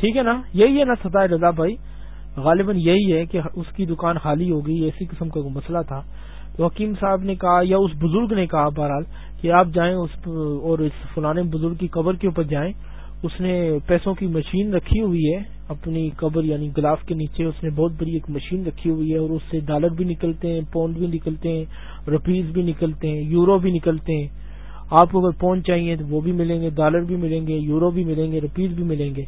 ٹھیک ہے نا؟ یہی ہے نا سطح رضا بھائی۔ غالباً یہی ہے کہ اس کی دکان خالی ہو گئی ایسی قسم کا مسئلہ تھا۔ تو حکیم صاحب نے کہا یا اس بزرگ نے کہا بہرحال کہ آپ جائیں اس اور اس فلانے بزرگ کی قبر کے اوپر جائیں۔ اس نے پیسوں کی مشین رکھی ہوئی ہے، اپنی قبر یعنی گلاف کے نیچے اس نے بہت بڑی ایک مشین رکھی ہوئی ہے اور اس سے ڈالر بھی نکلتے ہیں پاؤنڈ بھی نکلتے ہیں، روپیز بھی نکلتے ہیں، یورو بھی نکلتے ہیں۔ آپ کو اگر پہنچ چاہیے تو وہ بھی ملیں گے ڈالر بھی ملیں گے، یورو بھی ملیں گے، روپیز بھی ملیں گے۔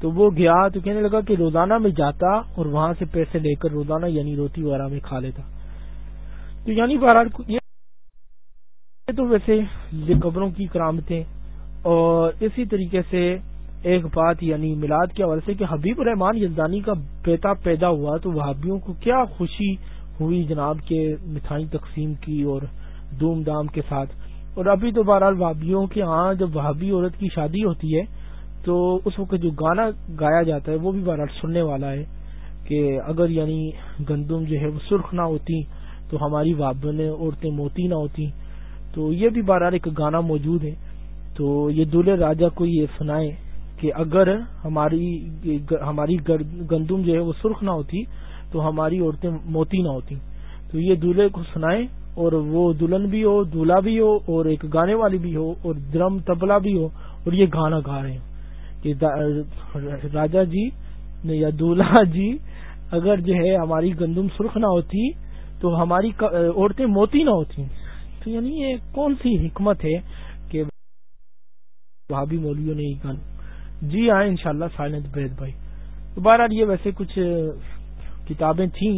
تو وہ گیا تو کہنے لگا کہ روزانہ میں جاتا اور وہاں سے پیسے لے کر روزانہ یعنی روٹی وغیرہ میں کھا لیتا۔ تو یعنی بہرحال یہ تو ویسے یہ قبروں کی کرامتیں اور اسی طریقے سے ایک بات یعنی میلاد کے حوالے سے کہ حبیب الرحمان یزدانی کا بیٹا پیدا ہوا تو وہابیوں کو کیا خوشی ہوئی جناب کے مٹھائی تقسیم کی اور دھوم دھام کے ساتھ۔ اور ابھی تو بہرحال وابیوں کے ہاں جب وہابی عورت کی شادی ہوتی ہے تو اس وقت جو گانا گایا جاتا ہے وہ بھی بہرحال سننے والا ہے کہ اگر یعنی گندم جو ہے وہ سرخ نہ ہوتی تو ہماری وابن عورتیں موتی نہ ہوتی تو یہ بھی بہرحال ایک گانا موجود ہے تو یہ دولہے راجا کو یہ سنائے کہ اگر ہماری ہماری گندم جو ہے وہ سرخ نہ ہوتی تو ہماری عورتیں موتی نہ ہوتی تو یہ دولہے کو سنائے اور وہ دلہن بھی ہو، دولہا بھی ہو اور ایک گانے والی بھی ہو اور درم تبلا بھی ہو اور یہ گانا گا رہے ہیں۔ کہ راجا جی یا دولہا جی اگر جو ہے ہماری گندم سرخ نہ ہوتی تو ہماری عورتیں موتی نہ ہوتی۔ تو یعنی یہ کون سی حکمت ہے کہ بھابھی مولویوں نے یہ گانا جی ہاں انشاءاللہ شاء اللہ بید بھائی۔ تو بہرحال یہ ویسے کچھ کتابیں تھیں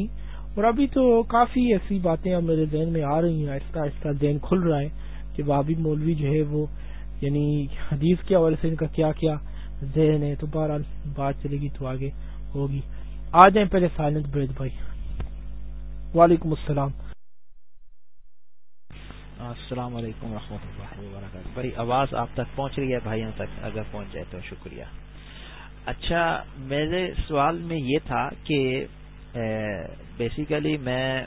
اور ابھی تو کافی ایسی باتیں اب میرے ذہن میں آ رہی ہیں۔ آہستہ آہستہ ذہن کھل رہا ہے کہ بھابھی مولوی جو ہے وہ یعنی حدیث کے حوالے سے ان کا کیا کیا ذہن ہے تو بہرحال بات چلے گی تو آگے ہوگی۔ آ جائیں پہلے سائلنٹ بریڈ بھائی۔ وعلیکم السلام۔ السلام علیکم ورحمۃ اللہ وبرکاتہ۔ بھائی آواز آپ تک پہنچ رہی ہے، بھائیوں تک اگر پہنچ جائے تو شکریہ۔ اچھا میرے سوال میں یہ تھا کہ بیسیکلی میں،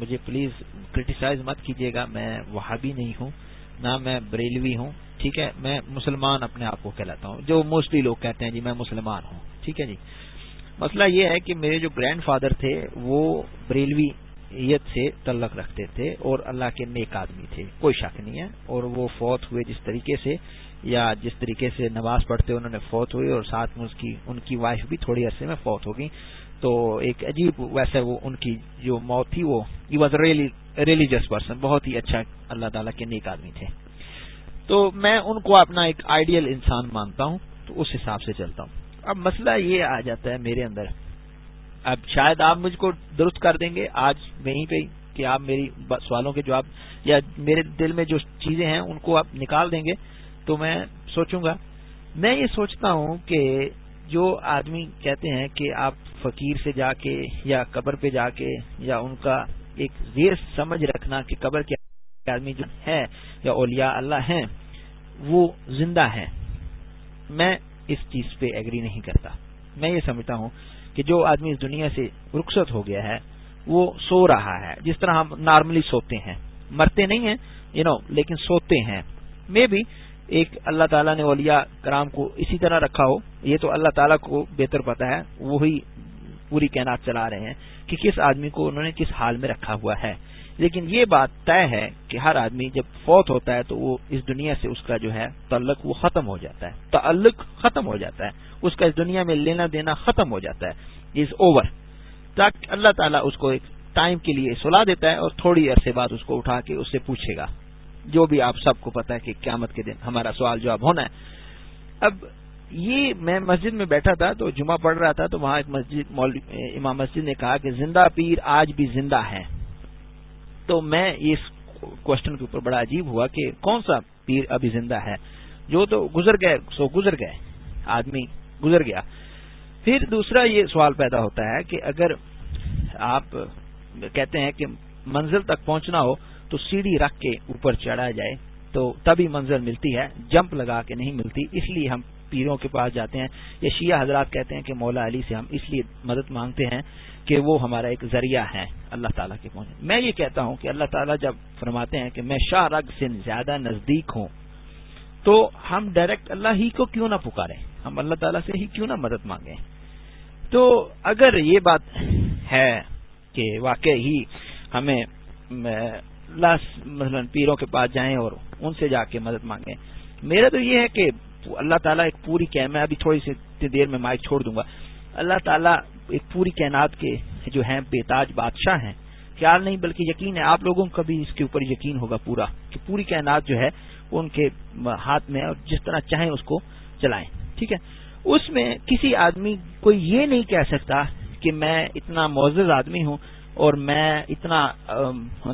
مجھے پلیز کرٹیسائز مت کیجیے گا، میں وہاں بھی نہیں ہوں، نہ میں بریلوی ہوں۔ ٹھیک ہے، میں مسلمان اپنے آپ کو کہلاتا ہوں۔ جو موسٹلی لوگ کہتے ہیں جی میں مسلمان ہوں۔ ٹھیک ہے جی۔ مسئلہ یہ ہے کہ میرے جو گرینڈ فادر تھے، وہ بریلوی سے تعلق رکھتے تھے اور اللہ کے نیک آدمی تھے، کوئی شک نہیں ہے۔ اور وہ فوت ہوئے جس طریقے سے، یا جس طریقے سے نماز پڑھتے انہوں نے فوت ہوئی اور ساتھ میں اس کی، ان کی وائف بھی تھوڑی عرصے میں فوت ہو گئی تو ایک عجیب ویسے وہ ان کی جو موت تھی، وہ واز ریلیجس پرسن بہت ہی اچھا اللہ تعالیٰ کے نیک آدمی تھے۔ تو میں ان کو اپنا ایک آئیڈیل انسان مانتا ہوں، تو اس حساب سے چلتا ہوں۔ اب مسئلہ یہ آ جاتا ہے میرے اندر۔ اب شاید آپ مجھ کو درست کر دیں گے، آج وہیں پہ کہ آپ میری سوالوں کے جواب یا میرے دل میں جو چیزیں ہیں، ان کو آپ نکال دیں گے، تو میں سوچوں گا۔ میں یہ سوچتا ہوں کہ جو آدمی کہتے ہیں کہ آپ فقیر سے جا کے یا قبر پہ جا کے یا ان کا ایک زیر سمجھ رکھنا کہ قبر کے آدمی جو ہے یا اولیاء اللہ ہیں وہ زندہ ہیں۔ میں اس چیز پہ ایگری نہیں کرتا۔ میں یہ سمجھتا ہوں کہ جو آدمی اس دنیا سے رخصت ہو گیا ہے، وہ سو رہا ہے۔ جس طرح ہم نارملی سوتے ہیں۔ مرتے نہیں ہیں یو نو لیکن سوتے ہیں۔ میں بھی ایک اللہ تعالیٰ نے اولیاء کرام کو اسی طرح رکھا ہو، یہ تو اللہ تعالیٰ کو بہتر پتا ہے، وہی پوری کائنات چلا رہے ہیں کہ کس آدمی کو انہوں نے کس حال میں رکھا ہوا ہے۔ لیکن یہ بات طے ہے کہ ہر آدمی جب فوت ہوتا ہے تو وہ اس دنیا سے اس کا جو ہے تعلق وہ ختم ہو جاتا ہے۔ تعلق ختم ہو جاتا ہے۔ اس کا اس دنیا میں لینا دینا ختم ہو جاتا ہے۔ از اوور تاکہ اللہ تعالیٰ اس کو ایک ٹائم کے لیے سلا دیتا ہے اور تھوڑی عرصے بعد اس کو اٹھا کے اس سے پوچھے گا۔ جو بھی آپ سب کو پتا ہے کہ قیامت کے دن ہمارا سوال جواب ہونا ہے۔ اب یہ میں مسجد میں بیٹھا تھا تو جمعہ پڑھ رہا تھا تو وہاں ایک مسجد امام مسجد نے کہا کہ زندہ پیر آج بھی زندہ ہے تو میں اس کوشچن کے اوپر بڑا عجیب ہوا کہ کون سا پیر ابھی زندہ ہے؟ جو تو گزر گئے، سو گزر گئے، آدمی گزر گیا۔ پھر دوسرا یہ سوال پیدا ہوتا ہے کہ اگر آپ کہتے ہیں کہ منزل تک پہنچنا ہو تو سیڑھی رکھ کے اوپر چڑھا جائے تو تبھی منزل ملتی ہے، جمپ لگا کے نہیں ملتی، اس لیے ہم پیروں کے پاس جاتے ہیں۔ یا شیعہ حضرات کہتے ہیں کہ مولا علی سے ہم اس لیے مدد مانگتے ہیں کہ وہ ہمارا ایک ذریعہ ہے اللہ تعالیٰ کے پہنچے میں یہ کہتا ہوں کہ اللہ تعالیٰ جب فرماتے ہیں کہ میں شاہ رگ سے زیادہ نزدیک ہوں، تو ہم ڈائریکٹ اللہ ہی کو کیوں نہ پکارے ہم اللہ تعالیٰ سے ہی کیوں نہ مدد مانگیں؟ تو اگر یہ بات ہے کہ واقع ہی ہمیں مثلا پیروں کے پاس جائیں اور ان سے جا کے مدد مانگیں، میرا تو یہ ہے کہ اللہ تعالیٰ ایک پوری کہ میں ابھی تھوڑی سی دیر میں مائک چھوڑ دوں گا۔ اللہ تعالیٰ ایک پوری کائنات کے جو ہیں بےتاج بادشاہ ہیں۔ خیال نہیں بلکہ یقین ہے آپ لوگوں کا بھی اس کے اوپر یقین ہوگا پورا کہ پوری کائنات جو ہے وہ ان کے ہاتھ میں اور جس طرح چاہیں اس کو چلائیں۔ ٹھیک ہے؟ اس میں کسی آدمی کوئی یہ نہیں کہہ سکتا کہ میں اتنا معزز آدمی ہوں اور میں اتنا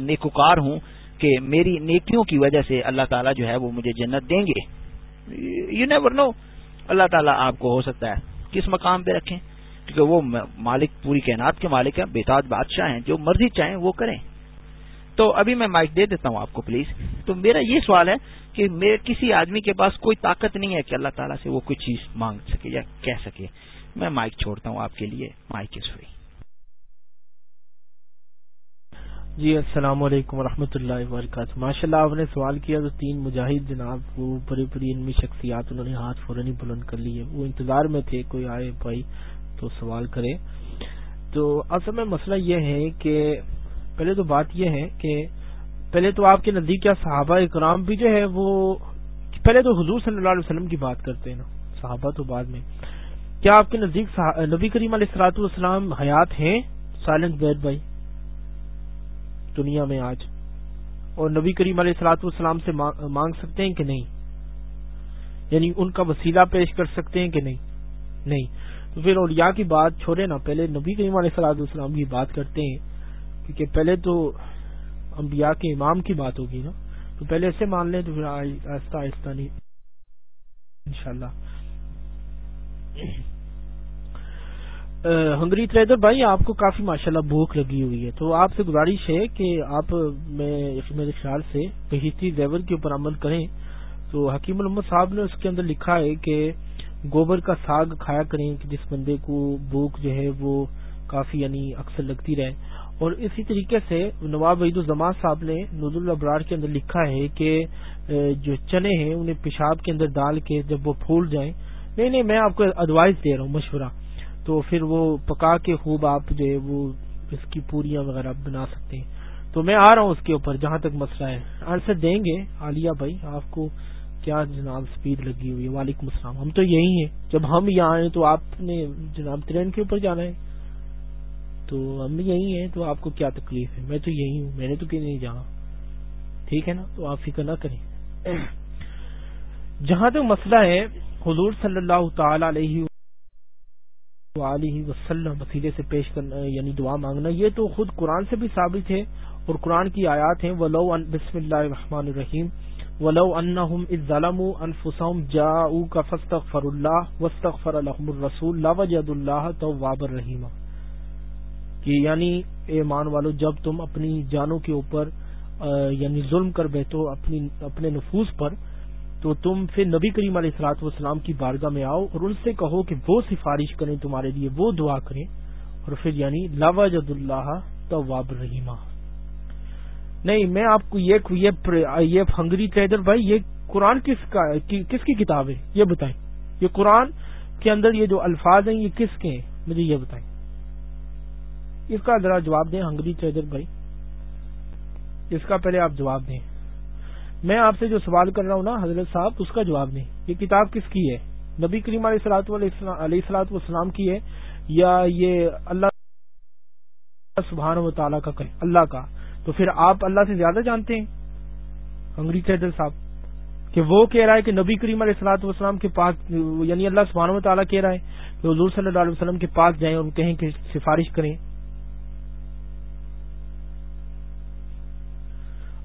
نیکوکار ہوں کہ میری نیکیوں کی وجہ سے اللہ تعالیٰ جو ہے وہ مجھے جنت دیں گے۔ یو نیور نو اللہ تعالیٰ آپ کو ہو سکتا ہے کس مقام پہ رکھیں، کیونکہ وہ مالک، پوری کائنات کے مالک ہیں بےتاج بادشاہ ہیں، جو مرضی چاہیں وہ کریں۔ تو ابھی میں مائک دے دیتا ہوں آپ کو پلیز تو میرا یہ سوال ہے کہ میرے کسی آدمی کے پاس کوئی طاقت نہیں ہے کہ اللہ تعالیٰ سے وہ کوئی چیز مانگ سکے یا کہہ سکے۔ میں مائک چھوڑتا ہوں آپ کے لیے مائک از فری جی السلام علیکم ورحمۃ اللہ وبرکاتہ۔ ماشاء اللہ آپ نے سوال کیا تو تین مجاہد جناب، وہ بڑی بڑی علمی شخصیات، انہوں نے ہاتھ فوراً بلند کر لیے۔ وہ انتظار میں تھے، کوئی آئے بھائی تو سوال کرے تو اصل میں مسئلہ یہ ہے کہ پہلے تو بات یہ ہے کہ پہلے تو آپ کے نزدیک کیا صحابہ اکرام بھی جو ہے وہ، پہلے تو حضور صلی اللہ علیہ وسلم کی بات کرتے ہیں نا، صحابہ تو بعد میں۔ کیا آپ کے نزدیک نبی کریم علیہ السلاط والسلام حیات ہیں؟ سائلنٹ بیڈ بھائی۔ دنیا میں آج۔ اور نبی کریم علیہ السلاط والسلام سے مانگ سکتے ہیں کہ نہیں؟ یعنی ان کا وسیلہ پیش کر سکتے ہیں کہ نہیں؟ نہیں۔ تو پھر اولیاء کی بات چھوڑے نا، پہلے نبی کریم علیہ صلاح السلام کی بات کرتے ہیں، کیونکہ پہلے تو انبیاء کے امام کی بات ہوگی نا۔ تو پہلے ایسے مان لیں تو پھر آہستہ آہستہ نہیں۔ انشاءاللہ۔ ہنگری ٹریڈر بھائی، آپ کو کافی ماشاءاللہ بھوک لگی ہوئی ہے۔ تو آپ سے گزارش ہے کہ آپ، میں، میرے خیال سے بہتری زیور کے اوپر عمل کریں۔ تو حکیم محمد صاحب نے اس کے اندر لکھا ہے کہ گوبر کا ساگ کھایا کریں کہ جس بندے کو بھوک جو ہے وہ کافی یعنی اکثر لگتی رہے۔ اور اسی طریقے سے نواب عید الزمان صاحب نے نز الابرار کے اندر لکھا ہے کہ جو چنے ہیں انہیں پیشاب کے اندر ڈال کے جب وہ پھول جائیں۔ نہیں نہیں، میں آپ کو ایڈوائز دے رہا ہوں، مشورہ۔ تو پھر وہ پکا کے خوب آپ جو ہے وہ اس کی پوریاں وغیرہ بنا سکتے ہیں۔ تو میں آ رہا ہوں اس کے اوپر جہاں تک مسئلہ ہے۔ آنسر دیں گے۔ عالیہ بھائی، آپ کو کیا جناب سپیڈ لگی ہوئی ہے؟ وعلیکم السلام۔ ہم تو یہی ہیں۔ جب ہم یہاں آئے تو آپ نے جناب ٹرین کے اوپر جانا ہے۔ تو ہم یہی ہیں تو آپ کو کیا تکلیف ہے؟ میں تو یہی ہوں۔ میں نے تو کہ نہیں جانا۔ ٹھیک ہے نا؟ تو آپ فکر نہ کریں۔ جہاں تک مسئلہ ہے، حضور صلی اللہ تعالی علیہ وسلم، وسیلے سے پیش کرنا یعنی دعا مانگنا، یہ تو خود قرآن سے بھی ثابت ہے اور قرآن کی آیات ہیں، ولو بسم اللہ الرحمن الرحیم، ولو انہم اذ ظلموا انفسهم جاءوك فاستغفر الله واستغفر لهم الرسول لوجد الله توابا رحیما کہ یعنی ایمان والو، جب تم اپنی جانوں کے اوپر یعنی ظلم کر بیٹھو، اپنی، اپنے نفوس پر تو تم پھر نبی کریم علیہ السلاط والسلام کی بارگاہ میں آؤ اور ان سے کہو کہ وہ سفارش کریں تمہارے لیے، وہ دعا کریں۔ اور پھر یعنی لاوجد اللہ تواب رحیمہ نہیں، میں آپ کو یہ ہنگری ٹریڈر بھائی، یہ قرآن کس کا کس کی کتاب ہے؟ یہ بتائیں۔ یہ قرآن کے اندر یہ جو الفاظ ہیں، یہ کس کے ہیں؟ مجھے یہ بتائیں۔ اس کا ذرا جواب دیں، ہنگری ٹریڈر بھائی۔ اس کا پہلے آپ جواب دیں۔ میں آپ سے جو سوال کر رہا ہوں نا، حضرت صاحب، اس کا جواب دیں یہ کتاب کس کی ہے؟ نبی کریم علیہ السلاط علیہ السلاط والسلام کی ہے یا یہ اللہ سبحانہ و تعالیٰ کا اللہ کا؟ تو پھر آپ اللہ سے زیادہ جانتے ہیں؟ ہنگری ٹریڈر صاحب، کہ وہ کہہ رہا ہے کہ نبی کریم علیہ السلاط والسلام کے پاس یعنی اللہ سبحانہ و تعالیٰ کہہ رہا ہے کہ حضور صلی اللہ علیہ وسلم کے پاس جائیں اور کہیں کہ سفارش کریں۔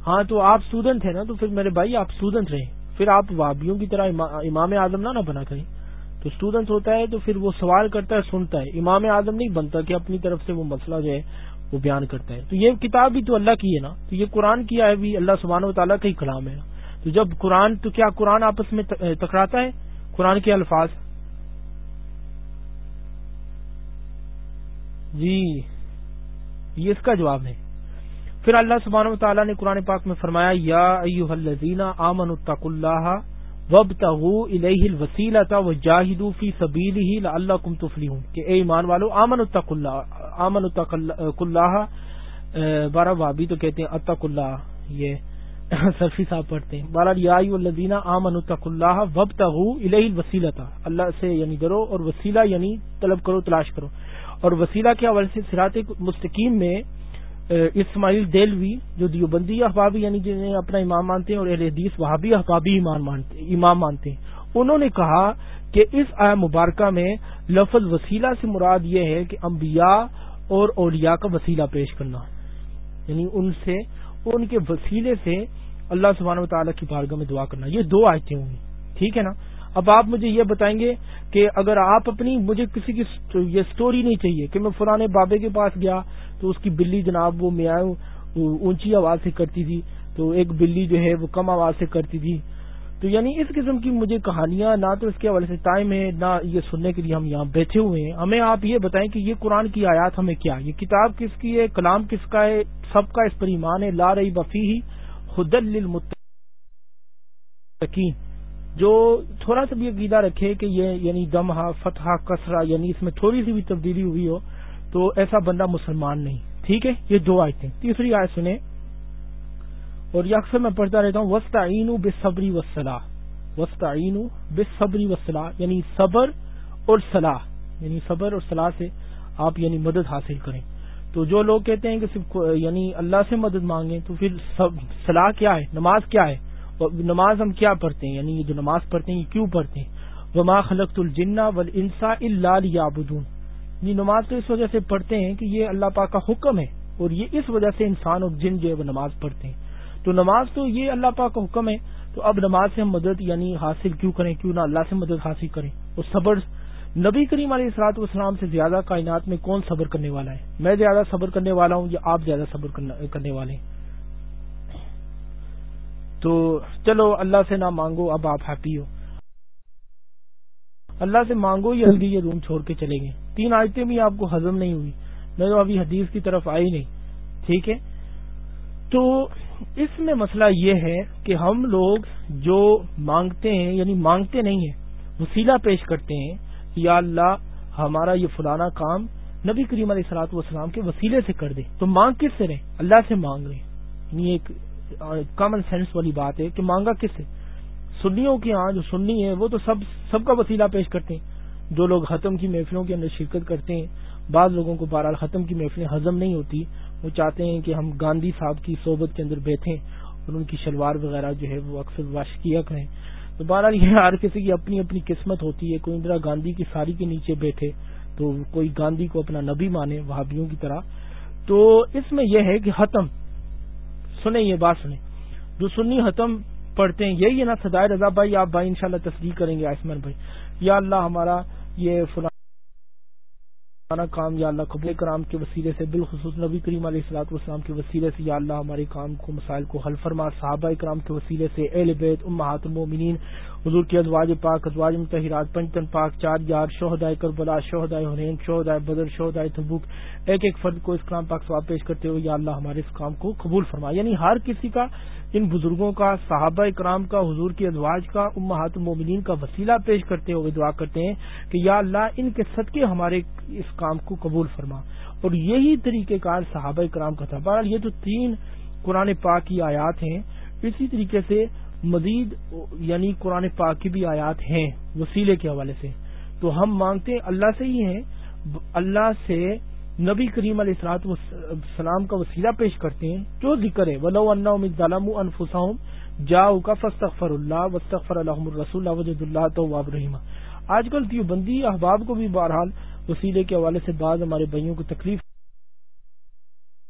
ہاں تو آپ اسٹوڈنٹ ہیں نا، تو پھر میرے بھائی آپ اسٹوڈنٹ رہیں۔ پھر آپ وابیوں کی طرح امام اعظم نہ بنا کریں۔ تو اسٹوڈنٹ ہوتا ہے تو پھر وہ سوال کرتا ہے، سنتا ہے۔ امام اعظم نہیں بنتا کہ اپنی طرف سے وہ مسئلہ جو ہے، وہ بیان کرتا ہے۔ تو یہ کتاب بھی تو اللہ کی ہے نا۔ تو یہ قرآن کی ہے بھی اللہ سبحانہ و تعالیٰ کا ہی کلام ہے۔ تو جب قرآن، تو کیا قرآن آپس میں ٹکراتا ہے؟ قرآن کے الفاظ۔ جی یہ اس کا جواب ہے۔ پھر اللہ سبحانہ و تعالیٰ نے قرآن پاک میں فرمایا، یا الذین آمنوا اتقوا اللہ وب تغو الہ وسیلا تھا وہ فی سبیل ہی اللہ کم تفلی ہوں کہ اے ایمان والو آمن اتق اللہ آمن اتق اللہ بارہ وابی تو کہتے ہیں اتق اللہ، یہ سرفی صاحب پڑھتے ہیں۔ بارہ ریائی الدینہ آمن اتق اللہ وب تغو الہ وسیلا تھا اللہ سے یعنی ڈرو اور وسیلہ یعنی طلب کرو، تلاش کرو۔ اور وسیلہ کے حوالے سے سرات مستقیم میں اسماعیل دلوی، جو دیوبندی احبابی یعنی جنہیں اپنا امام مانتے ہیں اور اہل حدیث، وہابی احبابی امام مانتے ہیں۔ انہوں نے کہا کہ اس آیا مبارکہ میں لفظ وسیلہ سے مراد یہ ہے کہ انبیاء اور اولیاء کا وسیلہ پیش کرنا۔ یعنی ان سے، ان کے وسیلے سے اللہ سبحانہ و تعالیٰ کی بارگاہ میں دعا کرنا۔ یہ دو آیتیں ہوں گی۔ ٹھیک ہے نا؟ اب آپ مجھے یہ بتائیں گے کہ اگر آپ اپنی مجھے کسی کی یہ سٹوری نہیں چاہیے کہ میں فلانے بابے کے پاس گیا تو اس کی بلی جناب وہ میں اونچی آواز سے کرتی تھی تو ایک بلی جو ہے وہ کم آواز سے کرتی تھی تو یعنی اس قسم کی مجھے کہانیاں نہ تو اس کے حوالے سے ٹائم ہے، نہ یہ سننے کے لیے ہم یہاں بیٹھے ہوئے ہیں۔ ہمیں آپ یہ بتائیں کہ یہ قرآن کی آیات ہمیں کیا یہ کتاب کس کی ہے؟ کلام کس کا ہے؟ سب کا اس پر ایمان ہے۔ لا رہی بفی ہی خد جو تھوڑا سا بھی عقیدہ رکھے کہ یہ یعنی دمہا فتح کسرا یعنی اس میں تھوڑی سی بھی تبدیلی ہوئی ہو، تو ایسا بندہ مسلمان نہیں۔ ٹھیک ہے؟ یہ دو آیتیں۔ تیسری آیت سنیں۔ اور یہ اکثر میں پڑھتا رہتا ہوں وسطین بے صبری وسلاح وسطین بے صبری وسلاح یعنی صبر اور صلاح۔ یعنی صبر اور صلاح سے آپ یعنی مدد حاصل کریں۔ تو جو لوگ کہتے ہیں کہ صرف یعنی اللہ سے مدد مانگیں، تو پھر صلاح کیا ہے؟ نماز کیا ہے؟ نماز ہم کیا پڑھتے ہیں؟ یعنی یہ جو نماز پڑھتے ہیں، یہ کیوں پڑھتے ہیں؟ وما خلقت الجنا ول انسا اللہ یہ یعنی نماز تو اس وجہ سے پڑھتے ہیں کہ یہ اللہ پاک کا حکم ہے اور یہ اس وجہ سے انسان اور جن جو ہے وہ نماز پڑھتے ہیں۔ تو نماز تو یہ اللہ پاک کا حکم ہے، تو اب نماز سے ہم مدد یعنی حاصل کیوں کریں؟ کیوں نہ اللہ سے مدد حاصل کریں؟ اور صبر، نبی کریم علیہ السلاط والسلام سے زیادہ کائنات میں کون صبر کرنے والا ہے؟ میں زیادہ صبر کرنے والا ہوں یا آپ زیادہ صبر کرنے والے ہیں؟ تو چلو اللہ سے نہ مانگو، اب آپ ہیپی ہو۔ اللہ سے مانگو یا جلدی یہ روم چھوڑ کے چلیں گے۔ تین آیتیں بھی آپ کو ہزم نہیں ہوئی۔ میں تو ابھی حدیث کی طرف آئی نہیں۔ ٹھیک ہے؟ تو اس میں مسئلہ یہ ہے کہ ہم لوگ جو مانگتے ہیں یعنی مانگتے نہیں ہیں، وسیلہ پیش کرتے ہیں، یا اللہ ہمارا یہ فلانا کام نبی کریم علیہ السلاط والسلام کے وسیلے سے کر دے۔ تو مانگ کس سے رہے؟ اللہ سے مانگ رہے یعنی ایک کامن سینس والی بات ہے کہ مانگا کس سے؟ سنیوں کے ہاں جو سنی ہے، وہ تو سب سب کا وسیلہ پیش کرتے ہیں۔ جو لوگ ختم کی محفلوں کے اندر شرکت کرتے ہیں، بعض لوگوں کو بہرحال ختم کی محفلیں ہزم نہیں ہوتی۔ وہ چاہتے ہیں کہ ہم گاندھی صاحب کی صحبت کے اندر بیٹھیں اور ان کی شلوار وغیرہ جو ہے وہ اکثر واشکیا کریں۔ تو بہرحال یہ ہر کسی کی اپنی اپنی قسمت ہوتی ہے۔ کوئی اندرا گاندھی کی ساری کے نیچے بیٹھے تو کوئی گاندھی کو اپنا نبی مانے، وہابیوں کی طرح۔ تو اس میں یہ ہے کہ ختم۔ سنیں یہ بات سنیں۔ جو سنی حتم پڑھتے ہیں، یہی ہے نا سدائے رضا بھائی، آپ بھائی انشاءاللہ تصدیق کریں گے آسمان بھائی۔ یا اللہ ہمارا یہ فلاں کام، یا اللہ قبول کرام کے وسیلے سے، بالخصوص نبی کریم علیہ السلاط والسلام کے وسیلے سے، یا اللہ ہمارے کام کو، مسائل کو حل فرما، صحابہ کرام کے وسیلے سے، اہل بیت، امہات المومنین حضور کی ازواج پاک، ازواج متحرات، پنجتن پاک، چار یار، شہدائے کربلا، شہدائے حرین، شہدائے بدر، شہدائے تبوک، ایک ایک فرد کو اس کلام پاک سواب پیش کرتے ہوئے یا اللہ ہمارے اس کام کو قبول فرما یعنی ہر کسی کا، ان بزرگوں کا، صحابہ اکرام کا، حضور کی ازواج کا، امہات المومنین کا وسیلہ پیش کرتے ہوئے دعا کرتے ہیں کہ یا اللہ ان کے صدقے ہمارے اس کام کو قبول فرما۔ اور یہی طریقہ کار صحابہ اکرام کا تھا۔ بہرحال یہ تو تین قرآن پاک کی آیات ہیں، اسی طریقے سے مزید یعنی قرآن پاک کی بھی آیات ہیں وسیلے کے حوالے سے۔ تو ہم مانگتے اللہ سے ہی ہیں، اللہ سے نبی کریم علیہ السلاط السلام کا وسیلہ پیش کرتے ہیں۔ جو ذکر ہے، ولو ظالم انفسم جا کا فستغفر اللہ وسطفر الحم الرسول وجد اللہ تو رحمہ آج کل دیو بندی احباب کو بھی بہرحال وسیلے کے حوالے سے بعض ہمارے بھائیوں کو تکلیف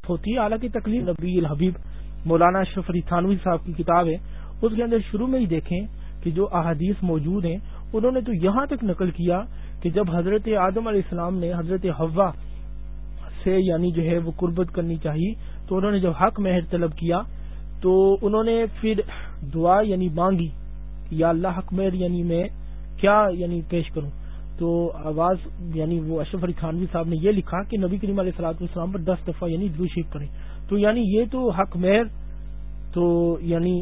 ہوتی ہے۔ حالانکہ تکلیف نبی الحبیب مولانا اشرف علی تھانوی صاحب کی کتاب ہے۔ اس کے اندر شروع میں ہی دیکھیں کہ جو احادیث موجود ہیں، انہوں نے تو یہاں تک نقل کیا کہ جب حضرت آدم علیہ السلام نے حضرت ہوا سے یعنی جو ہے وہ قربت کرنی چاہیے تو انہوں نے جب حق مہر طلب کیا، تو انہوں نے پھر دعا یعنی مانگی یا اللہ حق مہر یعنی میں کیا یعنی پیش کروں۔ تو آواز یعنی وہ اشرف علی خانوی صاحب نے یہ لکھا کہ نبی کریم علیہ السلاط والسلام پر دس دفعہ یعنی دو کریں۔ تو یعنی یہ تو حق مہر تو یعنی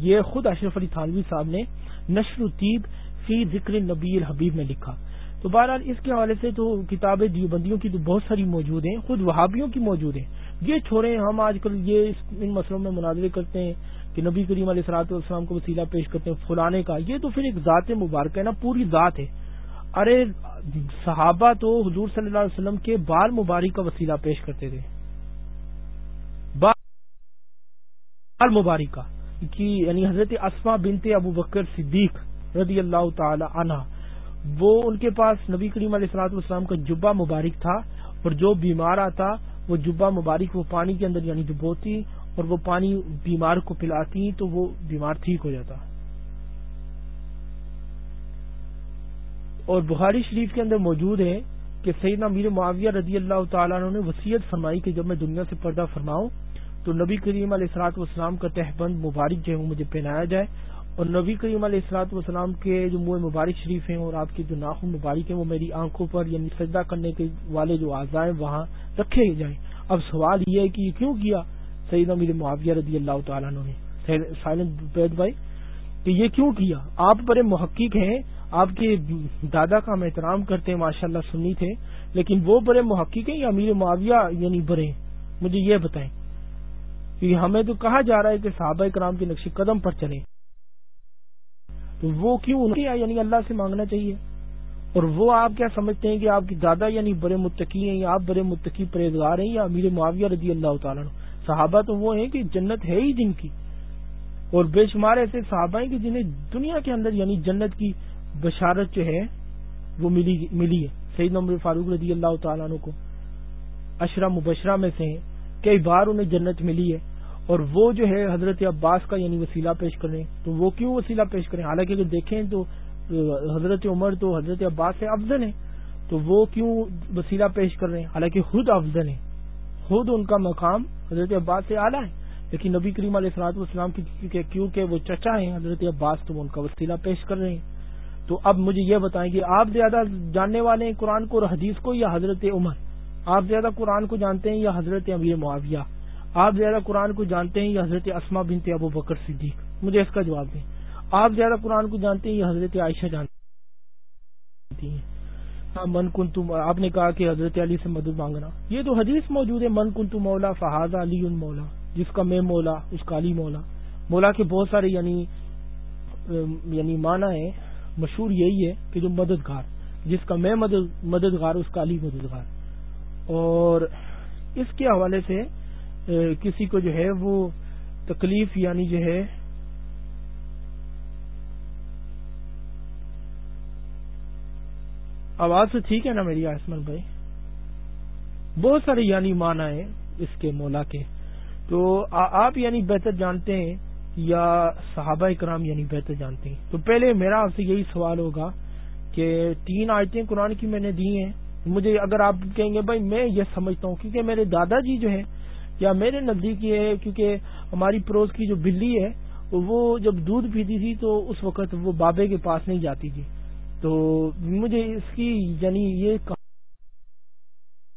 یہ خود اشرف علی تھانوی صاحب نے نشر الطیب فی ذکر نبی الحبیب میں لکھا۔ تو بہرحال اس کے حوالے سے تو کتابیں دیوبندیوں کی تو بہت ساری موجود ہیں، خود وہابیوں کی موجود ہیں۔ یہ چھوڑیں، ہم آج کل یہ ان مسئلوں میں مناظرے کرتے ہیں کہ نبی کریم علیہ السلاط والسلام کو وسیلہ پیش کرتے ہیں فلانے کا۔ یہ تو پھر ایک ذات مبارک ہے نا، پوری ذات ہے۔ ارے، صحابہ تو حضور صلی اللہ علیہ وسلم کے بال مبارک کا وسیلہ پیش کرتے تھے۔ بال مبارک کا۔ یعنی حضرت اسما بنتے ابو بکر صدیق رضی اللہ تعالی عنہ، وہ ان کے پاس نبی کریم علیہ السلاط والسلام کا جبہ مبارک تھا اور جو بیمار آتا، وہ جبہ مبارک، وہ پانی کے اندر یعنی ڈبوتی اور وہ پانی بیمار کو پلاتی تو وہ بیمار ٹھیک ہو جاتا۔ اور بخاری شریف کے اندر موجود ہے کہ سیدنا میر معاویہ رضی اللہ تعالیٰ نے وسیعت فرمائی کہ جب میں دنیا سے پردہ فرماؤں تو نبی کریم علیہ السلاط والسلام کا تہبند مبارک جو ہے وہ مجھے پہنایا جائے اور نبی کریم علیہ السلاط والسلام کے جو منہ مبارک شریف ہیں اور آپ کے جو ناخن مبارک ہیں وہ میری آنکھوں پر یعنی سجدہ کرنے کے والے جو آزائیں وہاں رکھے جائیں۔ اب سوال یہ ہے کہ یہ کیوں کیا؟ سعید امیر معاویہ رضی اللہ تعالیٰ نے۔ سائلنٹ بید بھائی، کہ یہ کیوں کیا؟ آپ بڑے محقق ہیں، آپ کے دادا کا ہم احترام کرتے ہیں ماشاء اللہ سنی تھے، لیکن وہ بڑے محقق ہیں یا امیر معاویہ یعنی برے مجھے یہ بتائیں۔ کہ ہمیں تو کہا جا رہا ہے کہ صحابہ کرام کے نقش قدم پر چلے تو وہ کیوں یعنی اللہ سے مانگنا چاہیے؟ اور وہ آپ کیا سمجھتے ہیں کہ آپ کی دادا یعنی بڑے متقی ہیں یا آپ بڑے متقی پرہیزگار ہیں یا امیر معاویہ رضی اللہ تعالیٰ صحابہ تو وہ ہیں کہ جنت ہے ہی جن کی۔ اور بے شمار ایسے صحابہ ہیں کہ جنہیں دنیا کے اندر یعنی جنت کی بشارت جو ہے، وہ ملی ملی ہے۔ سعید نمبر فاروق رضی اللہ تعالیٰ کو، اشرا مبشرہ میں سے ہیں۔ کئی بار انہیں جنت ملی ہے۔ اور وہ جو ہے حضرت عباس کا یعنی وسیلہ پیش کریں، تو وہ کیوں وسیلہ پیش کریں؟ حالانکہ اگر دیکھیں تو، حضرت عمر تو حضرت عباس سے افضل ہیں، تو وہ کیوں وسیلہ پیش کر رہے ہیں؟ حالانکہ خود افضل ہیں، خود ان کا مقام حضرت عباس سے اعلیٰ ہے۔ لیکن نبی کریم علیہ السلاط والسلام کی کیونکہ وہ چچا ہیں حضرت عباس، تو وہ ان کا وسیلہ پیش کر رہے ہیں۔ تو اب مجھے یہ بتائیں کہ آپ زیادہ جاننے والے ہیں قرآن کو اور حدیث کو یا حضرت عمر؟ آپ زیادہ قرآن کو جانتے ہیں یا حضرت امیر معاویہ؟ آپ زیادہ قرآن کو جانتے ہیں یا حضرت اسما بنت ابو بکر صدیق؟ مجھے اس کا جواب دیں۔ آپ زیادہ قرآن کو جانتے ہیں یا حضرت عائشہ جانتی ہیں؟ ہاں، من کن تم آپ نے کہا کہ حضرت علی سے مدد مانگنا۔ یہ تو حدیث موجود ہے، من کن تم مولا فہاد علی مولا، جس کا میں مولا، اس کا علی مولا۔ مولا کے بہت سارے یعنی یعنی مانا ہے مشہور یہی ہے کہ جو مددگار، جس کا میں مددگار، اس کا علی مددگار۔ اور اس کے حوالے سے کسی کو جو ہے وہ تکلیف یعنی جو ہے آواز تو ٹھیک ہے نا میری آسمان بھائی؟ بہت سارے یعنی مانا ہے اس کے مولا کے۔ تو آپ یعنی بہتر جانتے ہیں یا صحابہ کرام یعنی بہتر جانتے ہیں؟ تو پہلے میرا آپ سے یہی سوال ہوگا کہ تین آیتیں قرآن کی میں نے دی ہیں، مجھے اگر آپ کہیں گے بھائی میں یہ سمجھتا ہوں، کیونکہ میرے دادا جی جو ہے یا میرے نزدیک یہ ہے، کیونکہ ہماری پڑوس کی جو بلی ہے، وہ جب دودھ پیتی تھی تو اس وقت وہ بابے کے پاس نہیں جاتی تھی۔ تو مجھے اس کی یعنی یہ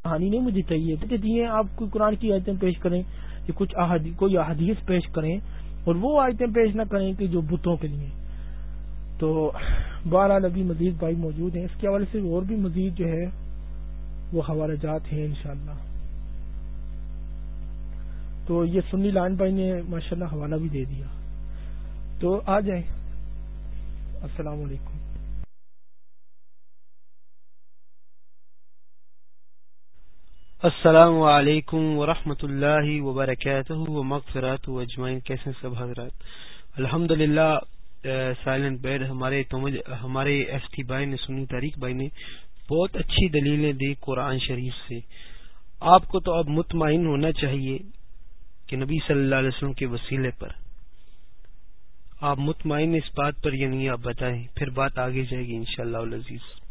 کہانی نہیں مجھے چاہیے۔ ہیں آپ کو قرآن کی آیتیں پیش کریں کہ کچھ کوئی احادیث پیش کریں، اور وہ آیتیں پیش نہ کریں کہ جو بتوں کے لیے۔ تو بارہ نبی مزید بھائی موجود ہیں۔ اس کے حوالے سے اور بھی مزید جو ہے، وہ حوالہ جات ہیں انشاءاللہ۔ تو یہ سنی لائن بھائی نے ماشاءاللہ حوالہ بھی دے دیا۔ تو آ جائیں۔ السلام علیکم۔ السلام علیکم ورحمۃ اللہ وبرکاتہ و مغفرات و اجمائن کیسے سب حضرات؟ الحمد للہ سائلنٹ بیڈ، ہمارے ہمارے ایس ٹی بھائی نے، سنی تاریخ بھائی نے بہت اچھی دلیلیں دی قرآن شریف سے۔ آپ کو تو اب مطمئن ہونا چاہیے کہ نبی صلی اللہ علیہ وسلم کے وسیلے پر آپ مطمئن اس بات پر یعنی آپ بتائیں، پھر بات آگے جائے گی انشاءاللہ شاء اللہ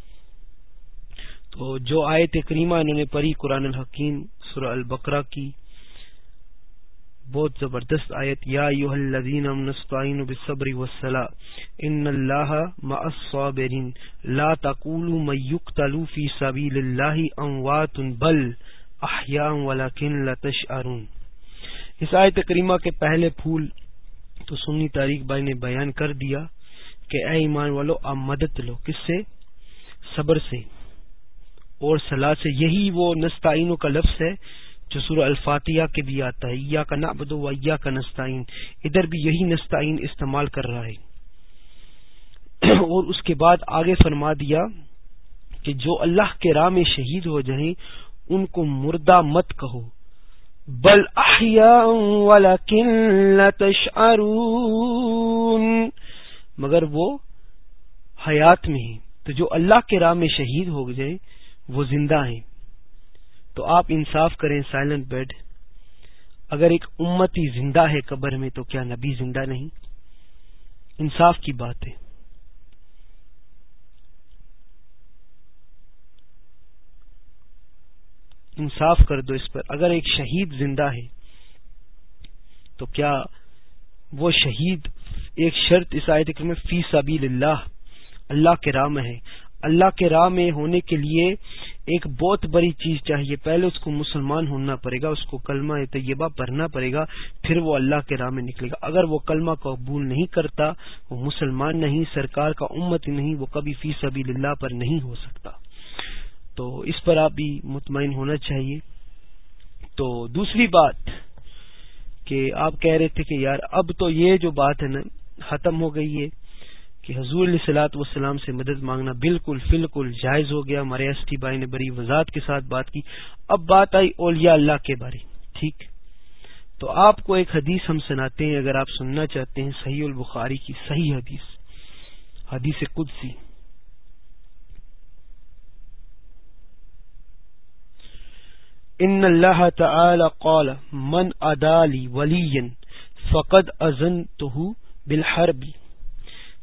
تو جو آئے کریمہ انہوں نے پڑھی، قرآن الحکیم، سورہ البقرہ کی، بہت زبردست آیت، یا الذین نستعین بالصبر والصلاة ان اللہ مع الصابرین لا تقولوا من يقتل فی سبیل اللہ اموات بل احیاء ولکن لا تشعرون۔ اس آیت کریمہ کے پہلے پھول تو سنی تاریخ بھائی نے بیان کر دیا کہ اے ایمان والو، آپ مدد لو۔ کس سے؟ صبر سے۔ اور صلاح سے۔ یہی وہ نستعینوں کا لفظ ہے جو سورہ الفاتحہ کے بھی آتا ہے۔ یا کا نعبد و یا کا نستعین۔ ادھر بھی یہی نستعین استعمال کر رہا ہے۔ اور اس کے بعد آگے فرما دیا کہ جو اللہ کے راہ میں شہید ہو جائیں، ان کو مردہ مت کہو۔ بل مگر وہ حیات میں ہیں۔ تو جو اللہ کے راہ میں شہید ہو جائیں وہ زندہ ہیں۔ تو آپ انصاف کریں، سائلنٹ بیڈ۔ اگر ایک امتی زندہ ہے قبر میں، تو کیا نبی زندہ نہیں؟ انصاف کی بات ہے۔ انصاف کر دو اس پر۔ اگر ایک شہید زندہ ہے، تو کیا وہ شہید ایک شرط اس آیت میں فی سبیل اللہ اللہ کے راہ میں ہے۔ اللہ کے راہ میں ہونے کے لیے ایک بہت بڑی چیز چاہیے۔ پہلے اس کو مسلمان ہونا پڑے گا، اس کو کلمہ طیبہ پڑھنا پڑے گا، پھر وہ اللہ کے راہ میں نکلے گا۔ اگر وہ کلمہ قبول نہیں کرتا، وہ مسلمان نہیں، سرکار کا امت نہیں، وہ کبھی فی سبیل اللہ پر نہیں ہو سکتا۔ تو اس پر آپ بھی مطمئن ہونا چاہیے۔ تو دوسری بات کہ آپ کہہ رہے تھے کہ یار اب تو یہ جو بات ہے نا، ختم ہو گئی ہے کہ حضور علیہ سلاۃ والسلام سے مدد مانگنا بالکل بالکل جائز ہو گیا۔ ہمارے ایس ٹی بھائی نے بڑی وضاحت کے ساتھ بات کی۔ اب بات آئی اولیاء اللہ کے بارے، ٹھیک۔ تو آپ کو ایک حدیث ہم سناتے ہیں، اگر آپ سننا چاہتے ہیں، صحیح البخاری کی صحیح حدیث حدیث قدسی۔ ان اللہ تعالی قال، من ادالی ولی فقد ازن تو بالحربی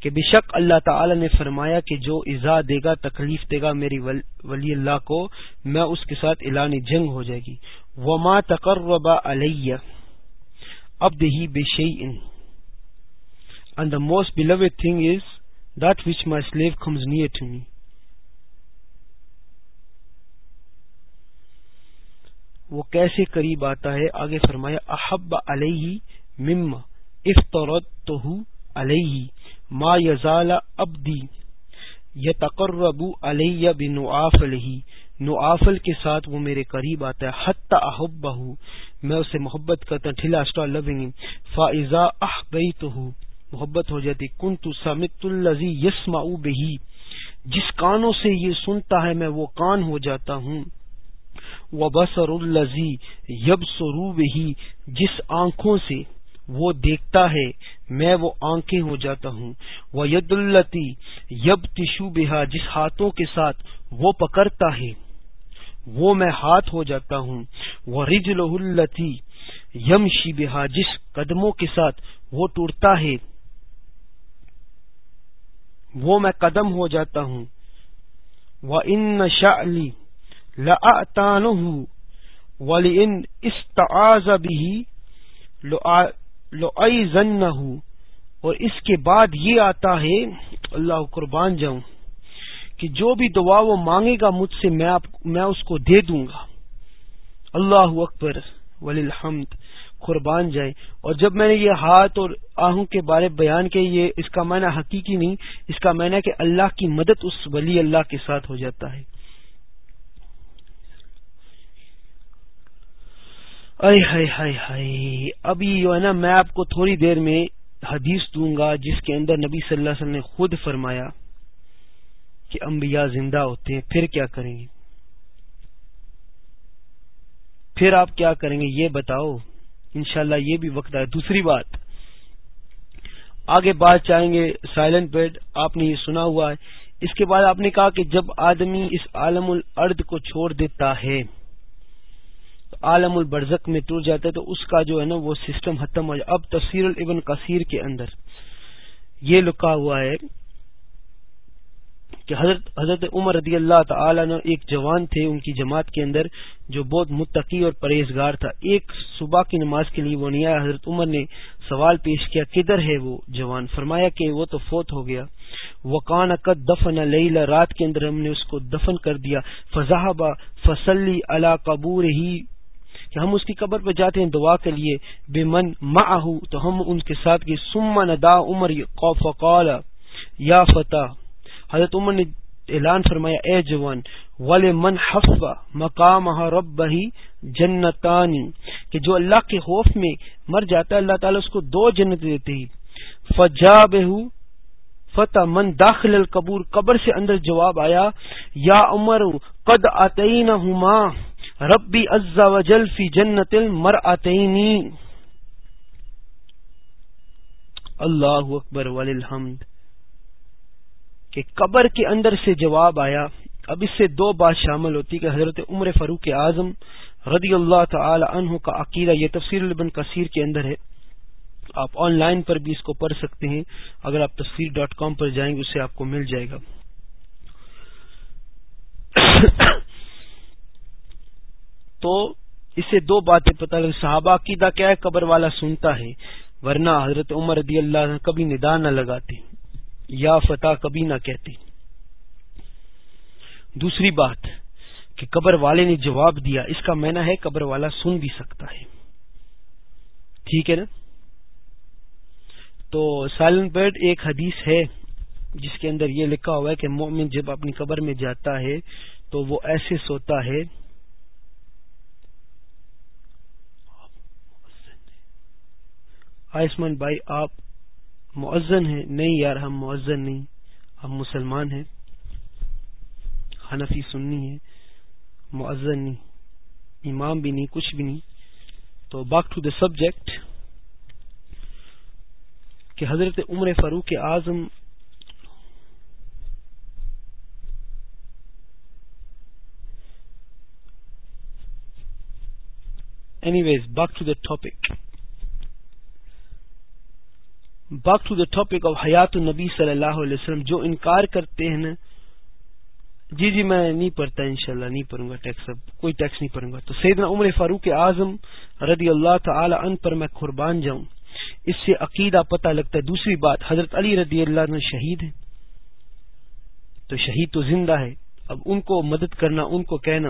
کہ بے شک اللہ تعالی نے فرمایا کہ جو ایزا دے گا، تکلیف دے گا میری ولی اللہ کو، میں اس کے ساتھ اعلان جنگ ہو جائے گی۔ وما تقرب علیہ اب دہی بے شی ان and the most beloved thing is that which my slave comes near to me وہ کیسے قریب آتا ہے؟ آگے فرمایا، احب علیہ مما افطرت تو علیہ، ما یزال ابدی یہ تقرب علیہ بنعافل ہی نعافل کے ساتھ وہ میرے قریب آتا ہے، حتی احب میں اسے محبت کرتا ہوں ٹھلا اسٹار لونگ فائزا اح محبت ہو جاتی کن سمت الزی یسما بہی، جس کانوں سے یہ سنتا ہے میں وہ کان ہو جاتا ہوں۔ وہ بسر الزی یب سرو بہی جس آنکھوں سے وہ دیکھتا ہے، میں وہ آنکھیں ہو جاتا ہوں۔ وہ ید التی یب تشو بہا جس ہاتھوں کے ساتھ وہ پکڑتا ہے، وہ میں ہاتھ ہو جاتا ہوں۔ وہ رج التی یم شی بہا جس قدموں کے ساتھ وہ ٹوٹتا ہے، وہ میں قدم ہو جاتا ہوں۔ وہ ان شالی لان ولی ان استعاذ بھی لو اور اس کے بعد یہ آتا ہے، اللہ قربان جاؤں، کہ جو بھی دعا وہ مانگے گا مجھ سے، میں میں اس کو دے دوں گا۔ اللہ اکبر ولی الحمد قربان جائے اور جب میں نے یہ ہاتھ اور آہوں کے بارے بیان کے یہ اس کا معنی حقیقی نہیں، اس کا معنی کہ اللہ کی مدد اس ولی اللہ کے ساتھ ہو جاتا ہے۔ اے ہائے ہائے ابھی جو ہے نا میں آپ کو تھوڑی دیر میں حدیث دوں گا جس کے اندر نبی صلی اللہ علیہ وسلم نے خود فرمایا کہ انبیاء زندہ ہوتے ہیں، پھر کیا کریں گے؟ پھر آپ کیا کریں گے؟ یہ بتاؤ۔ انشاءاللہ یہ بھی وقت ہے دوسری بات، آگے بات چاہیں گے سائلنٹ بیڈ، آپ نے یہ سنا ہوا ہے۔ اس کے بعد آپ نے کہا کہ جب آدمی اس عالم الارض کو چھوڑ دیتا ہے عالم البرزک میں ٹور جاتا ہے تو اس کا جو ہے نا وہ سسٹم ختم ہو جائے اب تفسیر الابن کثیر کے اندر یہ لکھا ہوا ہے کہ حضرت حضرت عمر رضی اللہ تعالی نے ایک جوان تھے، ان کی جماعت کے اندر جو بہت متقی اور پرہیزگار تھا۔ ایک صبح کی نماز کے لیے وہ نہیں آیا، حضرت عمر نے سوال پیش کیا، کدھر ہے وہ جوان؟ فرمایا کہ وہ تو فوت ہو گیا۔ وہ کان دفن لیلا رات کے اندر ہم نے اس کو دفن کر دیا۔ فضاحبہ فصلی اللہ قبور ہی کہ ہم اس کی قبر پہ جاتے ہیں دعا کے لیے، بے من تو ہم ان کے ساتھ گئے۔ سما ندا عمر فقال، یا فتح، حضرت عمر نے اعلان فرمایا، اے جوان والے من حفظ مقام رب ہی جنتانی کہ جو اللہ کے خوف میں مر جاتا ہے، اللہ تعالیٰ اس کو دو جنت دیتے ہی فجا فتح، من داخل القبور، قبر سے اندر جواب آیا، یا عمر، قد آتئی نہ ربی ازا وجل فی جنت مر اللہ اکبر والحمد کہ قبر کے اندر سے جواب آیا. اب اس سے دو بات شامل ہوتی کہ حضرت عمر فروخ اعظم رضی اللہ تعالی عنہ کا عقیدہ یہ تفسیر البن کثیر کے اندر ہے. آپ آن لائن پر بھی اس کو پڑھ سکتے ہیں. اگر آپ تفسیر ڈاٹ کام پر جائیں گے اسے آپ کو مل جائے گا. تو اسے دو باتیں پتہ لگ صحابہ عقیدہ کیا ہے؟ قبر والا سنتا ہے۔ ورنہ حضرت عمر رضی اللہ کبھی ندا نہ لگاتے یا فتح کبھی نہ کہتے دوسری بات کہ قبر والے نے جواب دیا۔ اس کا مینا ہے قبر والا سن بھی سکتا ہے۔ ٹھیک ہے نا؟ تو سائلنٹ برڈ ایک حدیث ہے جس کے اندر یہ لکھا ہوا ہے کہ مومن جب اپنی قبر میں جاتا ہے تو وہ ایسے سوتا ہے آیسمان بھائی، آپ معزن ہیں؟ نہیں یار، ہم معزن نہیں، ہم مسلمان ہیں۔ حنفی سننی ہے معزن نہیں، امام بھی نہیں، کچھ بھی نہیں۔ تو باک ٹو دا سبجیکٹ کہ حضرت عمر فاروق اعظم anyways back to the topic back to the topic of حیات النبی صلی اللہ علیہ وسلم، جو انکار کرتے ہیں نا۔ جی جی میں نہیں پڑھتا، انشاءاللہ نہیں پڑھوں گا ٹیکس، اب کوئی ٹیکس نہیں پڑھوں گا۔ تو سیدنا عمر فاروق اعظم رضی اللہ تعالی ان پر میں قربان جاؤں۔ اس سے عقیدہ پتہ لگتا ہے۔ دوسری بات، حضرت علی رضی اللہ عنہ شہید ہے تو شہید تو زندہ ہے۔ اب ان کو مدد کرنا، ان کو کہنا۔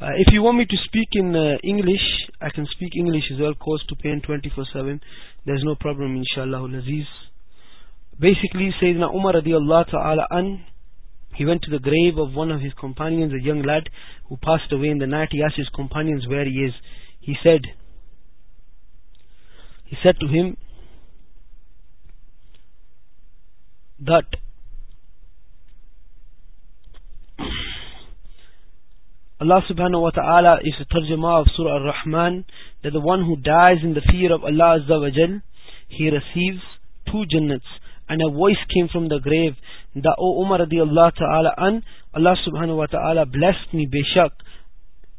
If you want me to speak in English I can speak English as well cause ٹو pain twenty four seven there is no problem ان شاء اللہ عزیز بیسکلی سیدنا عمر He went to the grave of one of his companions, a young lad who passed away in the night. He asked his companions where he is. He said, he said to him that Allah subhanahu wa ta'ala is the tarjumah of Surah Ar-Rahman that the one who dies in the fear of Allah Azza wa Jal, he receives two jannats and a voice came from the grave that O Umar radiallahu ta'ala an Allah subhanahu wa ta'ala blessed me beshak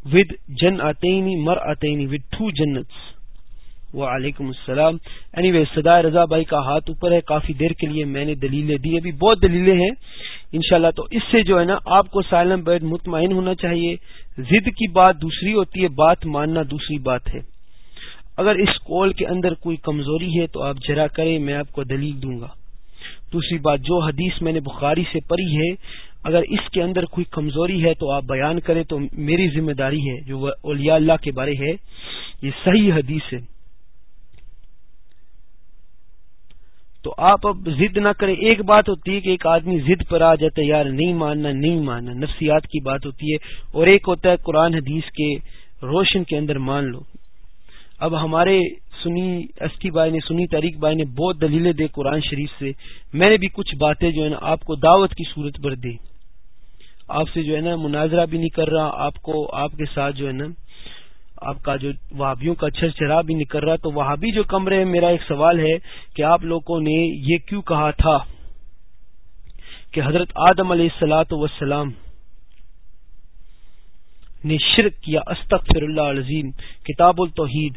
with jannataini mar'ataini with two jannats وعلیکم السلام any way صدا رضا بھائی کا ہاتھ اوپر ہے کافی دیر کے لیے میں نے دلیلیں دی ابھی بہت دلیلیں ہیں انشاءاللہ تو اس سے جو ہے نا آپ کو سائلم بیڈ مطمئن ہونا چاہیے۔ ضد کی بات دوسری ہوتی ہے، بات ماننا دوسری بات ہے۔ اگر اس کول کے اندر کوئی کمزوری ہے تو آپ جرا کریں، میں آپ کو دلیل دوں گا۔ دوسری بات، جو حدیث میں نے بخاری سے پڑھی ہے، اگر اس کے اندر کوئی کمزوری ہے تو آپ بیان کریں تو میری ذمہ داری ہے، جو اولیاء اللہ کے بارے ہے، یہ صحیح حدیث ہے۔ تو آپ اب ضد نہ کریں۔ ایک بات ہوتی ہے کہ ایک آدمی ضد پر آ جاتا ہے، یار نہیں ماننا نہیں ماننا، نفسیات کی بات ہوتی ہے۔ اور ایک ہوتا ہے قرآن حدیث کے روشن کے اندر مان لو۔ اب ہمارے سنی ایس ٹی بھائی نے، سنی تاریخ بھائی نے بہت دلیلیں دے قرآن شریف سے۔ میں نے بھی کچھ باتیں جو ہے نا آپ کو دعوت کی صورت پر دی۔ آپ سے جو ہے نا مناظرہ بھی نہیں کر رہا۔ آپ کو، آپ کے ساتھ جو ہے نا آپ کا جو وہابیوں کا چھر چرا بھی نہیں کر رہا تو وہابی جو کمرے میرا ایک سوال ہے کہ آپ لوگوں نے یہ کیوں کہا تھا کہ حضرت آدم علیہ السلاۃ وسلام نے شرک کیا؟ استغفر اللہ عظیم کتاب التوحید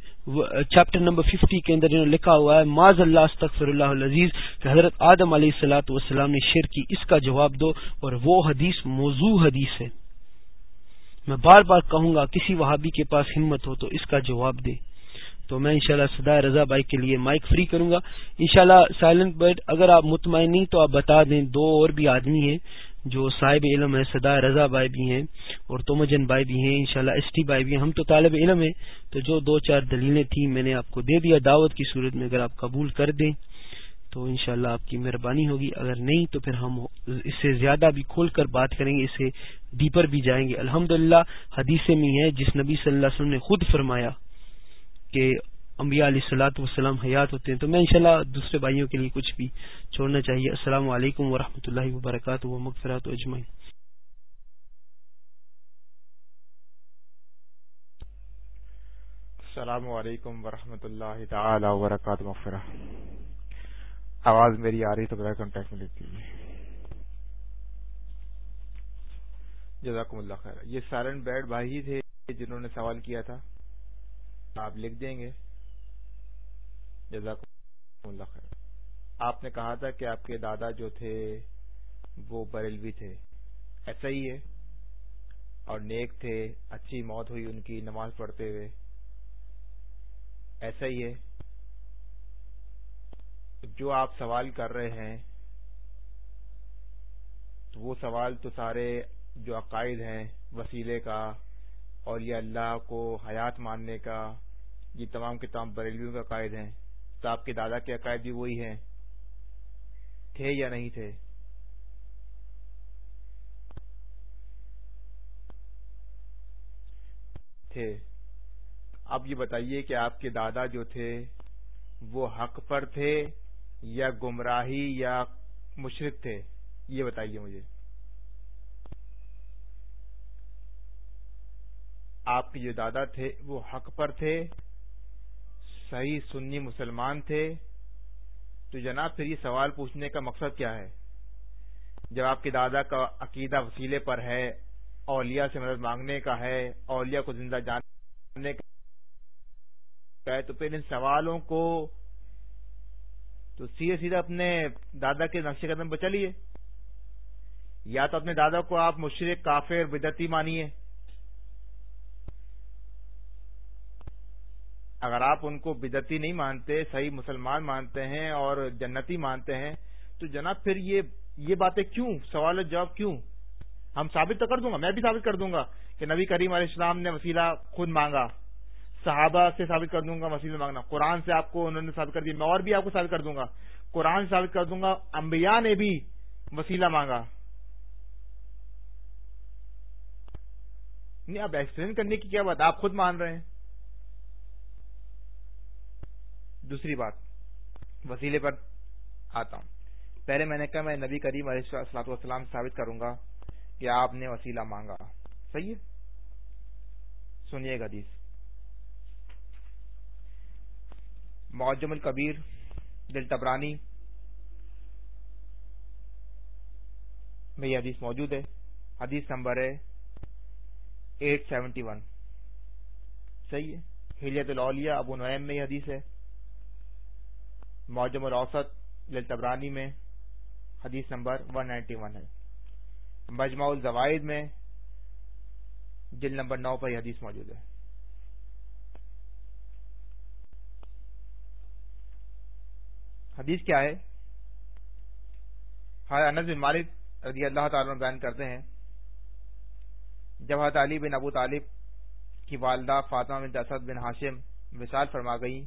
چیپٹر نمبر ففٹی کے اندر انہوں نے لکھا ہوا ہے معذ اللہ استغفر اللہ العزیز کہ حضرت آدم علیہ السلاۃ والسلام نے شرک کی، اس کا جواب دو، اور وہ حدیث، موضوع حدیث ہے۔ میں بار بار کہوں گا، کسی وہابی کے پاس ہمت ہو تو اس کا جواب دے۔ تو میں انشاءاللہ شاء رضا بھائی کے لیے مائک فری کروں گا۔ انشاءاللہ سائلنٹ برڈ اگر آپ مطمئن نہیں تو آپ بتا دیں، دو اور بھی آدمی ہیں جو صاحب علم ہے سدا رضا بھائی بھی ہیں اور تومجن بھائی بھی ہیں، انشاءاللہ ایس ٹی بھائی بھی ہیں۔ ہم تو طالب علم ہیں، تو جو دو چار دلیلیں تھیں، میں نے آپ کو دے دیا۔ دعوت کی صورت میں اگر آپ قبول کر دیں۔ تو انشاءاللہ اللہ آپ کی مہربانی ہوگی۔ اگر نہیں تو پھر ہم اس سے زیادہ بھی کھول کر بات کریں گے، اس سے ڈیپر بھی جائیں گے۔ الحمد للہ حدیث میں ہے، جس نبی صلی اللہ علیہ وسلم نے خود فرمایا کہ انبیاء علیہ السلاۃ وسلام حیات ہوتے ہیں، تو میں انشاءاللہ دوسرے بھائیوں کے لیے کچھ بھی چھوڑنا چاہیے۔ السلام علیکم و اللہ وبرکاتہ و مغفرات اجمعین۔ السلام علیکم ورحمۃ اللہ تعالی وبرکاتہ، مغفرہ۔ آواز میری آ رہی تو برائے کانٹیکٹ میں لیتی جزاکم اللہ خیر۔ یہ سائلنٹ بیڈ بھائی تھے جنہوں نے سوال کیا تھا۔ آپ لکھ دیں گے۔ جزاکم اللہ خیر۔ آپ نے کہا تھا کہ آپ کے دادا جو تھے، وہ بریلوی تھے۔ ایسا ہی ہے۔ اور نیک تھے، اچھی موت ہوئی ان کی نماز پڑھتے ہوئے۔ ایسا ہی ہے۔ جو آپ سوال کر رہے ہیں، تو وہ سوال تو سارے جو عقائد ہیں، وسیلے کا اور یہ اللہ کو حیات ماننے کا، یہ تمام کے تمام بریلیوں کا عقائد ہیں۔ تو آپ کے دادا کے عقائد بھی وہی ہیں۔ تھے یا نہیں تھے؟ تھے۔ اب یہ بتائیے کہ آپ کے دادا جو تھے، وہ حق پر تھے یا گمراہی یا مشرق تھے، یہ بتائیے مجھے۔ آپ کے جو دادا تھے، وہ حق پر تھے، صحیح سنی مسلمان تھے۔ تو جناب، پھر یہ سوال پوچھنے کا مقصد کیا ہے؟ جب آپ کے دادا کا عقیدہ وسیلے پر ہے، اولیاء سے مدد مانگنے کا ہے، اولیاء کو زندہ جاننے کا ہے، تو پھر ان سوالوں کو تو سیدھے سیدھے اپنے دادا کے نقشے قدم پہ چلیے۔ یا تو اپنے دادا کو آپ مشرق، کافر بدتی مانیے۔ اگر آپ ان کو بدتی نہیں مانتے، صحیح مسلمان مانتے ہیں اور جنتی مانتے ہیں، تو جناب پھر یہ یہ باتیں کیوں؟ سوال جواب کیوں؟ ہم ثابت تو کر دوں گا، میں بھی ثابت کر دوں گا کہ نبی کریم علیہ السلام نے وسیلہ خود مانگا۔ صحابہ سے ثابت کر دوں گا وسیلہ مانگنا قرآن سے آپ کو انہوں نے ثابت کر دیا میں اور بھی آپ کو ثابت کر دوں گا۔ قرآن سے ثابت کر دوں گا، انبیاء نے بھی وسیلہ مانگا۔ نہیں اب ایکسپلین کرنے کی کیا بات، آپ خود مان رہے ہیں۔ دوسری بات، وسیلے پر آتا ہوں۔ پہلے میں نے کہا، میں نبی کریم علیہ السلاط والسلام سے ثابت کروں گا کہ آپ نے وسیلہ مانگا۔ صحیح ہے؟ سنیے گا حدیث۔ معجم القبیر دل تبرانی۔ میں یہ حدیث موجود ہے۔ حدیث نمبر ہے ایٹ سیونٹی ون صحیح ہے۔ ہلیت الاولیاء ابو نعیم میں یہ حدیث ہے۔ معجم الاوسط للتبرانی میں حدیث نمبر 191 ہے۔ مجمع الزوائد میں جل نمبر نو پر یہ حدیث موجود ہے۔ حدیث کیا ہے؟ ہاں، انس بن مالک رضی اللہ تعالیٰ بیان کرتے ہیں۔ جب حضرت علی بن ابو طالب کی والدہ فاطمہ بن اسد بن ہاشم وصال فرما گئی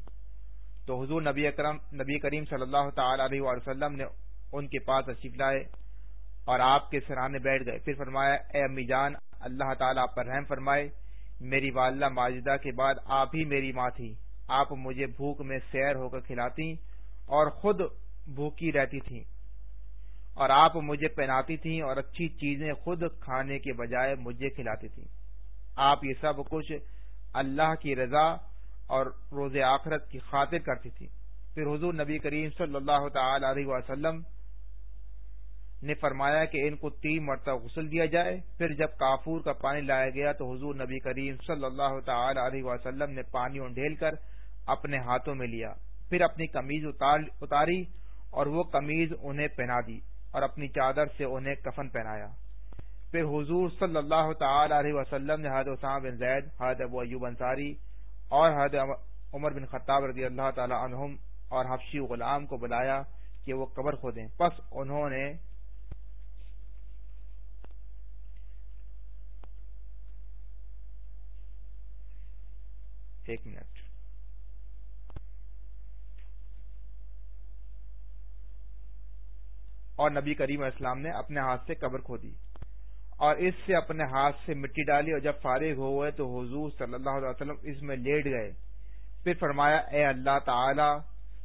تو حضور نبی اکرم، نبی کریم صلی اللہ تعالی علیہ وسلم نے ان کے پاس اشیف لائے اور آپ کے سرانے بیٹھ گئے۔ پھر فرمایا، اے امی جان، اللہ تعالیٰ آپ پر رحم فرمائے، میری والدہ ماجدہ کے بعد آپ ہی میری ماں تھی آپ مجھے بھوک میں سیر ہو کر کھلاتی اور خود بھوکی رہتی تھی اور آپ مجھے پہناتی تھیں اور اچھی چیزیں خود کھانے کے بجائے مجھے کھلاتی تھیں۔ آپ یہ سب کچھ اللہ کی رضا اور روز آخرت کی خاطر کرتی تھی پھر حضور نبی کریم صلی اللہ تعالی علیہ وسلم نے فرمایا کہ ان کو تین مرتبہ غسل دیا جائے۔ پھر جب کافور کا پانی لایا گیا تو حضور نبی کریم صلی اللہ تعالی علیہ وسلم نے پانی انڈھیل کر اپنے ہاتھوں میں لیا۔ پھر اپنی کمیز اتاری اور وہ کمیز انہیں پہنا دی اور اپنی چادر سے انہیں کفن پہنایا۔ پھر حضور صلی اللہ تعالی علیہ وسلم نے حضرت اسام بن زید، حضرت ابو ایوب انصاری اور حضرت عمر بن خطاب رضی اللہ تعالی عنہم اور حفشی غلام کو بلایا کہ وہ قبر کھودیں۔ پس انہوں نے ایک منٹ۔ اور نبی کریم اسلام نے اپنے ہاتھ سے قبر کھو دی اور اس سے اپنے ہاتھ سے مٹی ڈالی اور جب فارغ ہوئے تو حضور صلی اللہ علیہ وسلم اس میں لیٹ گئے۔ پھر فرمایا، اے اللہ تعالی،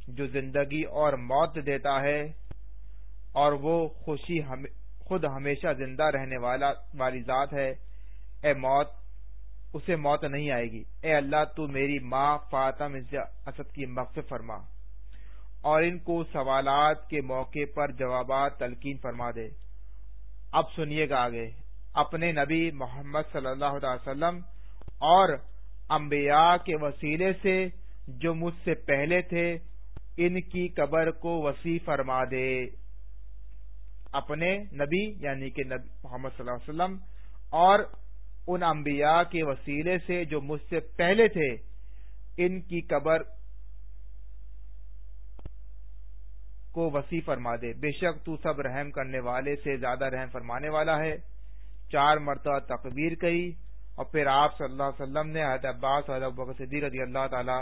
جو زندگی اور موت دیتا ہے اور وہ خوشی خود ہمیشہ زندہ رہنے والا، والی ذات ہے، اے موت، اسے موت نہیں آئے گی۔ اے اللہ، تو میری ماں فاطم اسد کی مغفر فرما۔ اور ان کو سوالات کے موقع پر جوابات تلقین فرما دے۔ اب سنیے گا آگے۔ اپنے نبی محمد صلی اللہ علیہ وسلم اور انبیاء کے وسیلے سے جو مجھ سے پہلے تھے، ان کی قبر کو وسیع فرما دے۔ اپنے نبی یعنی کہ نبی محمد صلی اللہ علیہ وسلم اور ان انبیاء کے وسیلے سے جو مجھ سے پہلے تھے، ان کی قبر کو وسیع فرما دے۔ بے شک تو سب رحم کرنے والے سے زیادہ رحم فرمانے والا ہے۔ چار مرتبہ تقبیر کہی اور پھر آپ صلی اللہ علیہ وسلم نے حضرت عباس اور صدیق رضی اللہ تعالی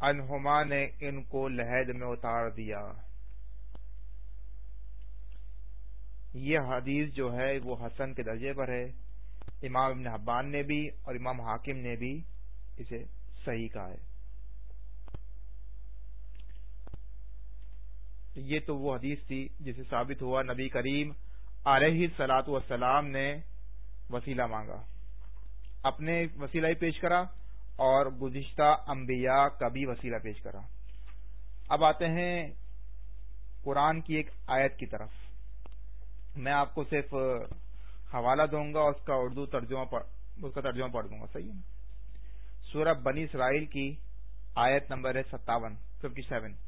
عنہما نے ان کو لہد میں اتار دیا۔ یہ حدیث جو ہے وہ حسن کے درجے پر ہے۔ امام ابن حبان نے بھی اور امام حاکم نے بھی اسے صحیح کہا ہے۔ یہ تو وہ حدیث تھی جسے ثابت ہوا نبی کریم علیہ سلاط والسلام نے وسیلہ مانگا۔ اپنے وسیلہ ہی پیش کرا اور گزشتہ انبیاء کا بھی وسیلہ پیش کرا۔ اب آتے ہیں قرآن کی ایک آیت کی طرف۔ میں آپ کو صرف حوالہ دوں گا اور اس کا اردو ترجمہ اس کا ترجمہ پڑھ دوں گا، صحیح ہے؟ سورب بنی اسرائیل کی آیت نمبر ہے ستاون، ففٹی سیون۔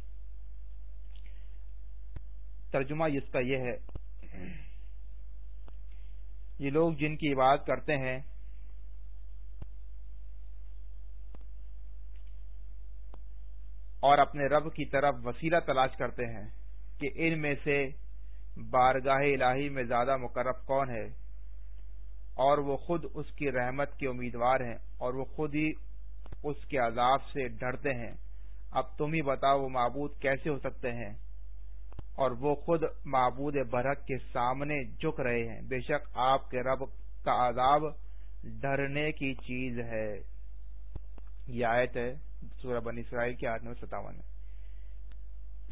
ترجمہ اس کا یہ ہے۔ یہ لوگ جن کی عبادت کرتے ہیں، اور اپنے رب کی طرف وسیلہ تلاش کرتے ہیں کہ ان میں سے بارگاہ الہی میں زیادہ مقرب کون ہے، اور وہ خود اس کی رحمت کے امیدوار ہیں، اور وہ خود ہی اس کے عذاب سے ڈرتے ہیں۔ اب تم ہی بتاؤ وہ معبود کیسے ہو سکتے ہیں۔ اور وہ خود معبود برحق کے سامنے جھک رہے ہیں۔ بے شک آپ کے رب کا عذاب ڈرنے کی چیز ہے۔ یہ آیت ہے سورہ بنی اسرائیل کی آٹھ نمبر ستاون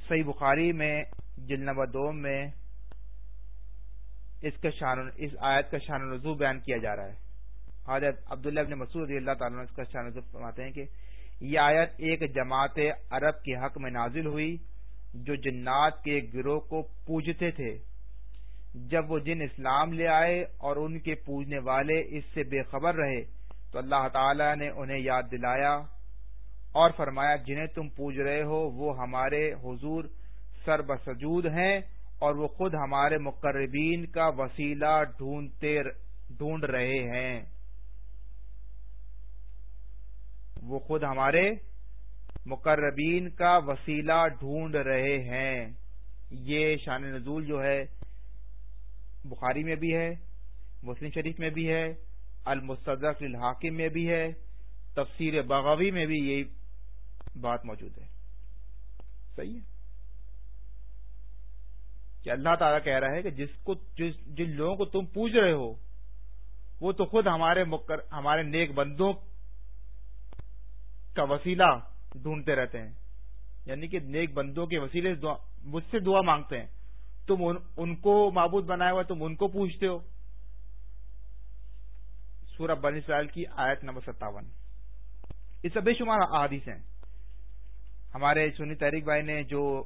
صحیح بخاری میں جل نمبر دو میں اس کا شان اس آیت کا شان رضو بیان کیا جا رہا ہے۔ حضرت عبداللہ ابن مسعود رضی اللہ تعالیٰ اس کا شان رضو فرماتے ہیں کہ یہ آیت ایک جماعت عرب کے حق میں نازل ہوئی۔ جو جنات کے گروہ کو پوجتے تھے۔ جب وہ جن اسلام لے آئے اور ان کے پوجنے والے اس سے بے خبر رہے، تو اللہ تعالی نے انہیں یاد دلایا اور فرمایا، جنہیں تم پوج رہے ہو، وہ ہمارے حضور سر بسجود ہیں اور وہ خود ہمارے مقربین کا وسیلہ ڈھونڈتے ڈھونڈ رہے ہیں۔ وہ خود ہمارے مقربین کا وسیلہ ڈھونڈ رہے ہیں۔ یہ شان نزول جو ہے، بخاری میں بھی ہے، مسلم شریف میں بھی ہے المستدف الحاکم میں بھی ہے، تفسیر بغوی میں بھی یہی بات موجود ہے۔ صحیح ہے۔ کہ اللہ تعالیٰ کہہ رہا ہے کہ جس کو، جس، جن لوگوں کو تم پوچھ رہے ہو، وہ تو خود ہمارے مکر ہمارے نیک بندوں کا وسیلہ ڈھونڈتے رہتے ہیں۔ یعنی کہ نیک بندوں کے وسیلے مجھ سے دعا مانگتے ہیں۔ تم ان کو معبود بنایا ہوا تم ان کو پوچھتے ہو۔ سورب بن اسرائیل کی آیت نمبر ستاون۔ اس سے بے شمار احادیث ہیں۔ ہمارے سنی تحریک بھائی نے جو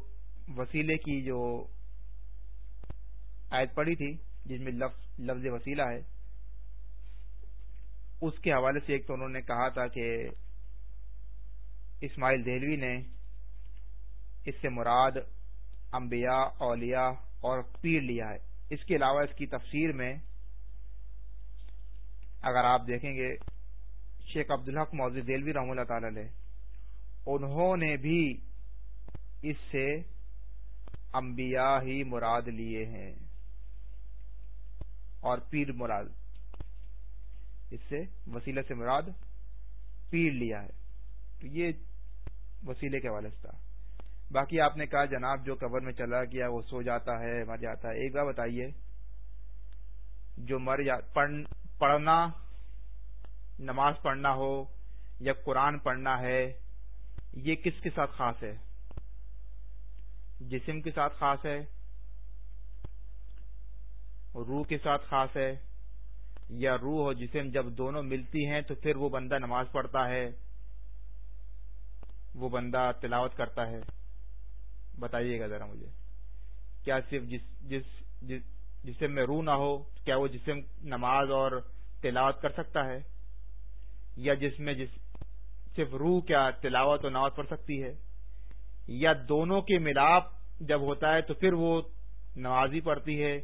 وسیلے کی، جو آیت پڑھی تھی، جس میں لفظ وسیلہ ہے، اس کے حوالے سے ایک تو انہوں نے کہا تھا کہ اسماعیل دہلوی نے اس سے مراد انبیاء، اولیاء اور پیر لیا ہے۔ اس کے علاوہ اس کی تفسیر میں اگر آپ دیکھیں گے، شیخ عبدالحق موضوع دہلوی رحم اللہ تعالی علیہ، انہوں نے بھی اس سے انبیاء ہی مراد لیے ہیں اور پیر مراد، اس سے وسیلہ سے مراد پیر لیا ہے۔ تو یہ وسیلے کے حوالے سے تھا۔ باقی آپ نے کہا جناب جو قبر میں چلا گیا وہ سو جاتا ہے، مر جاتا ہے۔ ایک بار بتائیے، جو مر جا پڑھنا، نماز پڑھنا ہو یا قرآن پڑھنا ہے، یہ کس کے ساتھ خاص ہے؟ جسم کے ساتھ خاص ہے؟ روح کے ساتھ خاص ہے؟ یا روح اور جسم جب دونوں ملتی ہیں تو پھر وہ بندہ نماز پڑھتا ہے؟ وہ بندہ تلاوت کرتا ہے۔ بتائیے گا ذرا مجھے۔ کیا صرف جس جس جسم میں روح نہ ہو، کیا وہ جسم نماز اور تلاوت کر سکتا ہے؟ یا جس میں جس، صرف روح کیا تلاوت اور نماز پڑھ سکتی ہے؟ یا دونوں کے ملاپ جب ہوتا ہے تو پھر وہ نمازی پڑھتی ہے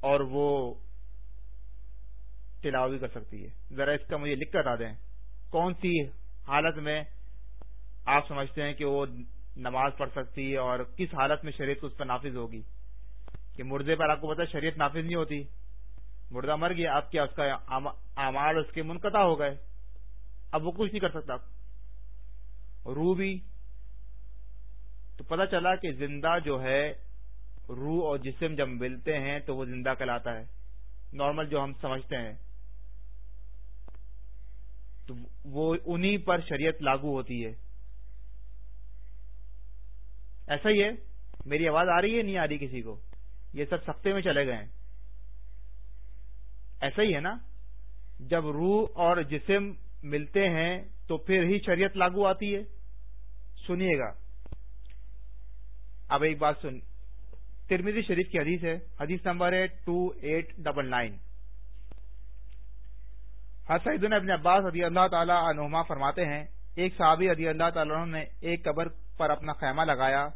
اور وہ تلاوت بھی کر سکتی ہے۔ ذرا اس کا مجھے لکھ کر دیں۔ کون سی حالت میں آپ سمجھتے ہیں کہ وہ نماز پڑھ سکتی ہے اور کس حالت میں شریعت اس پر نافذ ہوگی؟ کہ مردے پر آپ کو پتا شریعت نافذ نہیں ہوتی۔ مردہ مر گیا آپ کیا اس کا اعمال اس کے منقطع ہو گئے؟ اب وہ کچھ نہیں کر سکتا۔ روح بھی، تو پتہ چلا کہ زندہ جو ہے، روح اور جسم جب ملتے ہیں تو وہ زندہ کہلاتا ہے۔ نارمل جو ہم سمجھتے ہیں۔ تو وہ انہی پر شریعت لاگو ہوتی ہے۔ ایسا ہی ہے، میری آواز آ رہی ہے، نہیں آ رہی کسی کو۔ یہ سب سختے میں چلے گئے ایسا ہی ہے نا؟ جب روح اور جسم ملتے ہیں تو پھر ہی شریعت لاگو آتی ہے۔ سنیے گا۔ اب ایک بات سن۔ ترمیزی شریف کی حدیث ہے۔ حدیث نمبر ہے ٹو ایٹ ڈبل نائن۔ حسید ابن عباس رضی اللہ تعالی عنہما فرماتے ہیں، ایک صحابی رضی اللہ تعالیٰ نے ایک قبر پر اپنا خیمہ لگایا،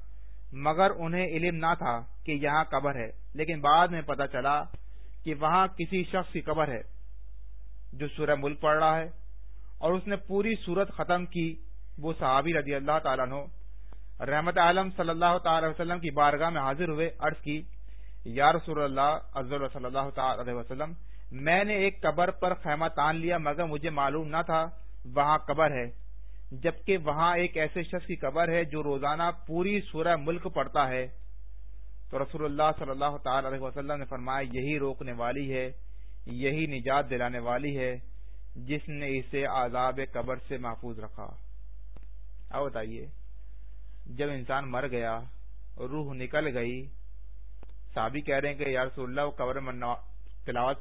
مگر انہیں علم نہ تھا کہ یہاں قبر ہے، لیکن بعد میں پتا چلا کہ وہاں کسی شخص کی قبر ہے جو سورہ ملک پڑھ رہا ہے، اور اس نے پوری صورت ختم کی۔ وہ صحابی رضی اللہ تعالیٰ رحمت عالم صلی اللہ تعالی وسلم کی بارگاہ میں حاضر ہوئے، عرض کی، یا رسول اللہ صلی اللہ تعالی وسلم، میں نے ایک قبر پر خیمہ تان لیا، مگر مجھے معلوم نہ تھا وہاں قبر ہے۔ جبکہ وہاں ایک ایسے شخص کی قبر ہے جو روزانہ پوری سورہ ملک پڑتا ہے۔ تو رسول اللہ صلی اللہ تعالی علیہ وسلم نے فرمایا، یہی روکنے والی ہے، یہی نجات دلانے والی ہے جس نے اسے عذاب قبر سے محفوظ رکھا۔ اب بتائیے، جب انسان مر گیا، روح نکل گئی، صحابی کہہ رہے ہیں کہ، یا رسول اللہ، وہ قبر میں تلاوت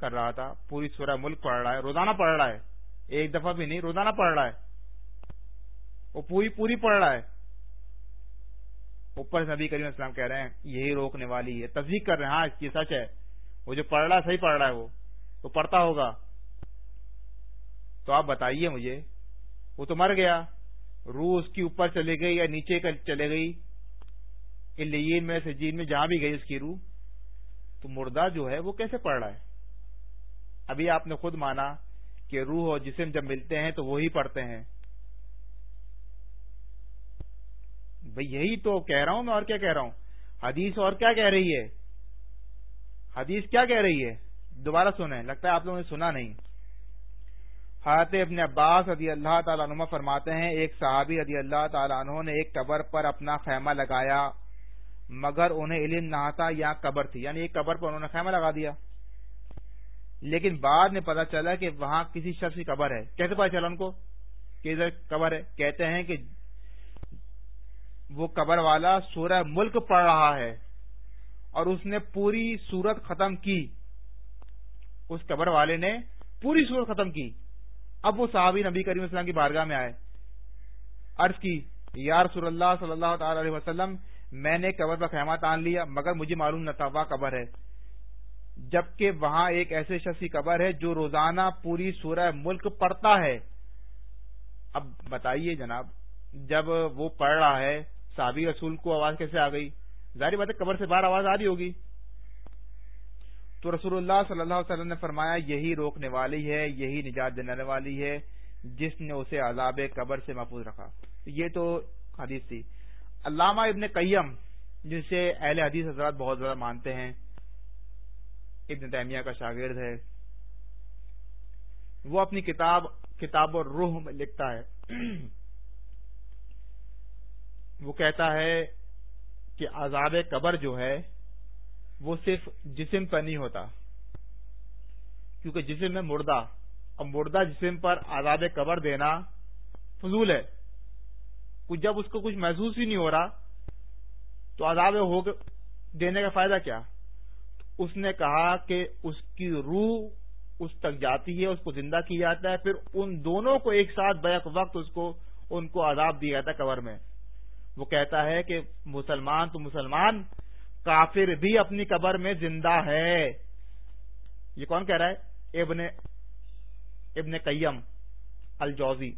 کر رہا تھا، پوری سورہ ملک پڑھ رہا ہے، روزانہ پڑھ رہا ہے، ایک دفعہ بھی نہیں، روزانہ پڑھ رہا ہے۔ وہ پوری پوری پڑھ رہا ہے۔ اوپر سے نبی کریم اسلام کہہ رہے ہیں، یہی روکنے والی ہے، تصدیق کر رہے ہیں ہاں یہ سچ ہے۔ وہ جو پڑھ رہا ہے، صحیح پڑھ رہا ہے وہ۔ تو پڑھتا ہوگا۔ تو آپ بتائیے مجھے، وہ تو مر گیا۔ روح اس کی اوپر چلے گئی یا نیچے چلے گئی؟ لین میں سے جین میں، جہاں بھی گئی اس کی روح۔ تو مردہ جو ہے، وہ کیسے پڑھ رہا ہے؟ ابھی آپ نے خود مانا کہ روح اور جسم جب ملتے ہیں تو وہی پڑھتے ہیں۔ بھئی یہی تو کہہ رہا ہوں، میں اور کیا کہہ رہا ہوں؟ حدیث اور کیا کہہ رہی ہے؟ حدیث کیا کہہ رہی ہے؟ دوبارہ سنیں، لگتا ہے آپ لوگوں نے سنا نہیں۔ حضرت ابن عباس رضی اللہ تعالیٰ عنہ فرماتے ہیں، ایک صحابی رضی اللہ تعالیٰ عنہ نے ایک قبر پر اپنا خیمہ لگایا، مگر انہیں علم نہ تھا یا قبر تھی۔ یعنی ایک قبر پر انہوں نے خیمہ لگا دیا۔ لیکن بعد میں پتا چلا کہ وہاں کسی شخص کی قبر ہے۔ کیسے پتا چلا ان کو؟ کہ ادھر قبر ہے۔ کہتے ہیں کہ وہ قبر والا سورہ ملک پڑھ رہا ہے اور اس نے پوری سورت ختم کی۔ اس قبر والے نے پوری سورت ختم کی۔ اب وہ صحابی نبی کریم اسلام کی بارگاہ میں آئے۔ عرض کی، یا رسول اللہ صلی اللہ تعالی علیہ وسلم، میں نے قبر پر خیمات آن لیا، مگر مجھے معلوم نہ تھا قبر ہے۔ جبکہ وہاں ایک ایسے شخص کی قبر ہے جو روزانہ پوری سورہ ملک پڑھتا ہے۔ اب بتائیے جناب، جب وہ پڑھ رہا ہے صحابی رسول کو آواز کیسے آ گئی؟ ظاہر بات ہے قبر سے باہر آواز آ رہی ہوگی۔ تو رسول اللہ صلی اللہ علیہ وسلم نے فرمایا، یہی روکنے والی ہے، یہی نجات دینے والی ہے، جس نے اسے عذاب قبر سے محفوظ رکھا۔ یہ تو حدیث تھی۔ علامہ ابن قیم، جسے اہل حدیث حضرات بہت زیادہ مانتے ہیں، ابن تیمیہ کا شاگرد ہے۔ وہ اپنی کتاب کتاب اور روح میں لکھتا ہے۔ وہ کہتا ہے کہ عذاب قبر جو ہے، وہ صرف جسم پر نہیں ہوتا۔ کیونکہ جسم میں مردہ اور مردہ جسم پر عذاب قبر دینا فضول ہے۔ کچھ جب اس کو کچھ محسوس ہی نہیں ہو رہا، تو عذاب ہو دینے کا فائدہ کیا؟ اس نے کہا کہ اس کی روح اس تک جاتی ہے، اس کو زندہ کیا جاتا ہے، پھر ان دونوں کو ایک ساتھ بیک وقت اس کو، ان کو عذاب دیا جاتا ہے قبر میں۔ وہ کہتا ہے کہ مسلمان تو مسلمان، کافر بھی اپنی قبر میں زندہ ہے۔ یہ کون کہہ رہا ہے؟ ابن ابن قیم الجوزی۔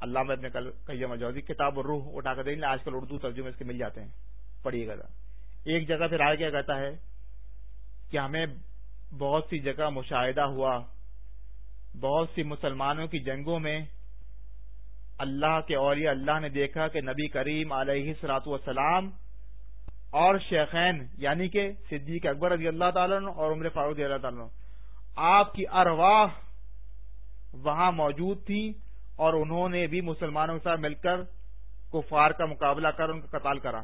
اللہ میں ابن قیم الجوزی، کتاب اور روح اٹھا کر دیں آج کل اردو ترجمے اس کے مل جاتے ہیں۔ پڑھیے گا ایک جگہ پھر آگے کیا کہتا ہے؟ کہ ہمیں بہت سی جگہ مشاہدہ ہوا، بہت سی مسلمانوں کی جنگوں میں اللہ کے اولیاء اللہ نے دیکھا کہ نبی کریم علیہ سلاط والسلام اور شیخین یعنی کہ صدیق اکبر رضی اللہ تعالیٰ اور عمر فاروق رضی اللہ تعالیٰ آپ کی ارواح وہاں موجود تھی اور انہوں نے بھی مسلمانوں کے ساتھ مل کر کفار کا مقابلہ کر، ان کا قتال کرا۔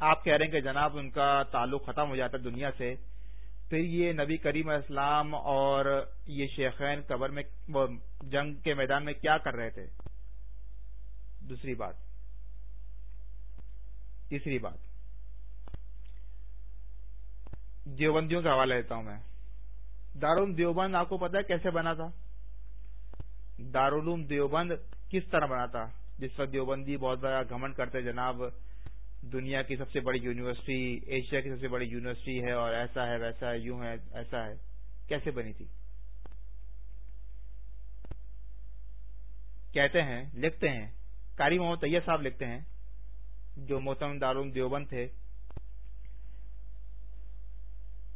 آپ کہہ رہے ہیں کہ جناب ان کا تعلق ختم ہو جاتا ہے دنیا سے۔ پھر یہ نبی کریم اسلام اور یہ شیخین قبر میں جنگ کے میدان میں کیا کر رہے تھے؟ دوسری بات. تیسری بات. دیوبندیوں کا حوالہ دیتا ہوں میں. دارالعلوم دیوبند آپ کو پتا ہے کیسے بنا تھا؟ دارالعلوم دیوبند کس طرح بنا تھا؟ جس وقت دیوبندی بہت بڑا گھمنڈ کرتے جناب دنیا کی سب سے بڑی یونیورسٹی، ایشیا کی سب سے بڑی یونیورسٹی ہے اور ایسا ہے، ویسا ہے، یوں ہے، ایسا ہے۔ کیسے بنی تھی؟ کہتے ہیں، لکھتے ہیں۔ کاری محمد طیب صاحب لکھتے ہیں، جو موسم دارون دیوبند تھے۔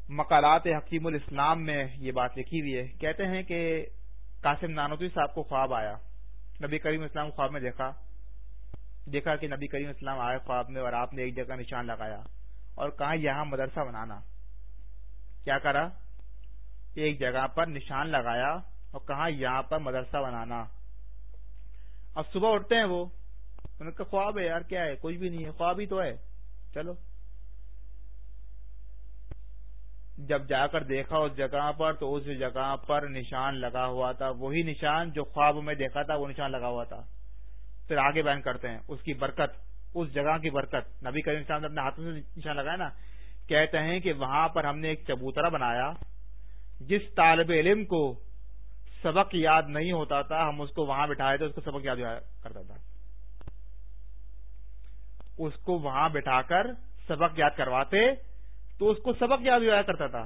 مقالات حکیم الاسلام میں یہ بات لکھی ہوئی ہے۔ کہتے ہیں کہ قاسم نانوی صاحب کو خواب آیا۔ نبی کریم اسلام خواب میں دیکھا۔ دیکھا کہ نبی کریم اسلام آئے خواب میں اور آپ نے ایک جگہ نشان لگایا اور کہا یہاں مدرسہ بنانا۔ کیا کرا؟ ایک جگہ پر نشان لگایا اور کہا یہاں پر مدرسہ بنانا۔ اب صبح اٹھتے ہیں وہ۔ ان کا خواب ہے یار، کیا ہے؟ کچھ بھی نہیں ہے۔ خواب ہی تو ہے۔ چلو۔ جب جا کر دیکھا اس جگہ پر تو اس جگہ پر نشان لگا ہوا تھا۔ وہی نشان جو خواب میں دیکھا تھا، وہ نشان لگا ہوا تھا۔ پھر آگے بیان کرتے ہیں۔ اس کی برکت، اس جگہ کی برکت۔ نبی کریم صاحب نے اپنے ہاتھوں سے نشان لگایا نا، کہتے ہیں کہ وہاں پر ہم نے ایک چبوترا بنایا، جس طالب علم کو سبق یاد نہیں ہوتا تھا، ہم اس کو وہاں بٹھائے تھے اس کو سبق یاد کرتا تھا۔ اس کو وہاں بٹھا کر سبق یاد کرواتے تو اس کو سبق یاد ہوا کرتا تھا۔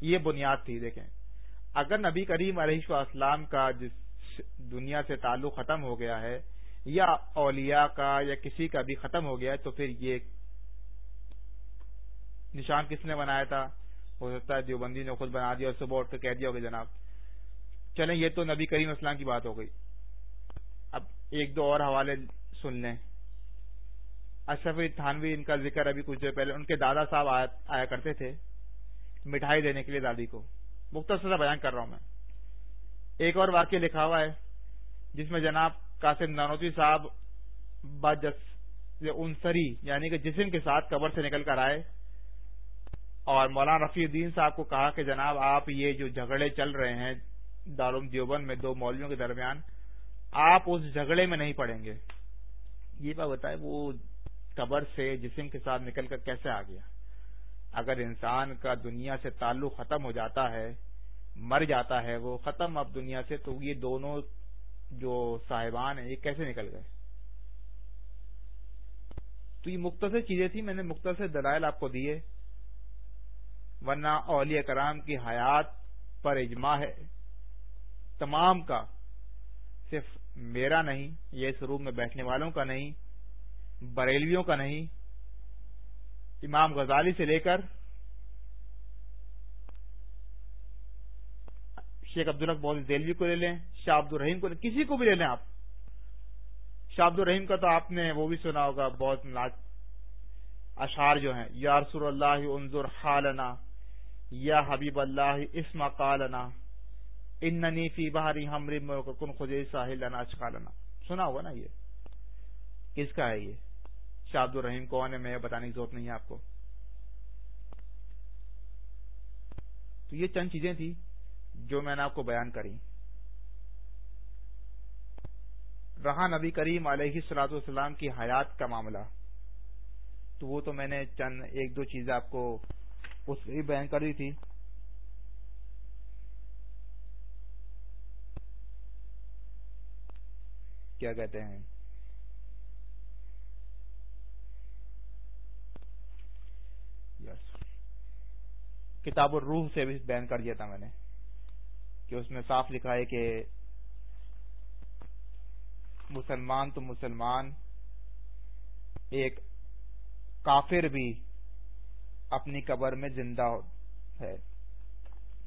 یہ بنیاد تھی، دیکھیں۔ اگر نبی کریم علیہ السلام کا جس دنیا سے تعلق ختم ہو گیا ہے یا اولیاء کا یا کسی کا بھی ختم ہو گیا تو پھر یہ نشان کس نے بنایا تھا؟ ہو سکتا ہے دیوبندی نے خود بنا دیا اور صبح اٹھ کے کہہ دیا ہوگا، جناب۔ چلیں، یہ تو نبی کریم اسلام کی بات ہو گئی۔ اب ایک دو اور حوالے سن لیں۔ اشرف تھانوی، ان کا ذکر ابھی کچھ دیر پہلے، ان کے دادا صاحب آیا کرتے تھے مٹھائی دینے کے لیے دادی کو۔ مختصر بیان کر رہا ہوں میں۔ ایک اور واقعہ لکھا ہوا ہے، جس میں جناب قاسم نانوتی صاحب انسری یعنی کہ جسم کے ساتھ قبر سے نکل کر آئے۔ اور مولانا رفیع الدین صاحب کو کہا کہ جناب آپ یہ جو جھگڑے چل رہے ہیں دارم دیوبند میں دو مولویوں کے درمیان، آپ اس جھگڑے میں نہیں پڑیں گے۔ یہ بات بتائے وہ قبر سے جسم کے ساتھ نکل کر کیسے آ گیا؟ اگر انسان کا دنیا سے تعلق ختم ہو جاتا ہے، مر جاتا ہے، وہ ختم اب دنیا سے، تو یہ دونوں جو صاحبان ہیں، یہ کیسے نکل گئے؟ تو یہ مختصر چیزیں تھیں، میں نے مختصر دلائل آپ کو دیے۔ ورنہ اولیاء کرام کی حیات پر اجماع ہے۔ تمام کا صرف میرا نہیں، یہ اس روم میں بیٹھنے والوں کا نہیں، بریلویوں کا نہیں۔ امام غزالی سے لے کر شیخ عبدالحق بہت دلوی کو لے لیں۔ شاہ عبد الرحیم کو کسی کو بھی لے لیں آپ۔ شاہ عبد الرحیم کا تو آپ نے وہ بھی سنا ہوگا، بہت ناچ، اشعار جو ہیں، یا رسول اللہ انظر حالنا، یا حبیب اللہ اسما قالنا ان ننی فی بہاری ہمری کن خدے ساحل اناج کالنا سنا ہوگا نا یہ؟ کس کا ہے یہ؟ شاہد الرحیم کون ہے؟ میں بتانے کی ضرورت نہیں ہے آپ کو۔ تو یہ چند چیزیں تھی جو میں نے آپ کو بیان کری۔ رہا نبی کریم علیہ السلاط والسلام کی حیات کا معاملہ۔ تو وہ تو میں نے چند ایک دو چیزیں آپ کو اس میں بیان کری تھی۔ کیا کہتے ہیں؟ کتاب الروح سے بھی بیان کر دیا تھا میں نے کہ اس میں صاف لکھا ہے کہ مسلمان تو مسلمان، ایک کافر بھی اپنی قبر میں زندہ ہے۔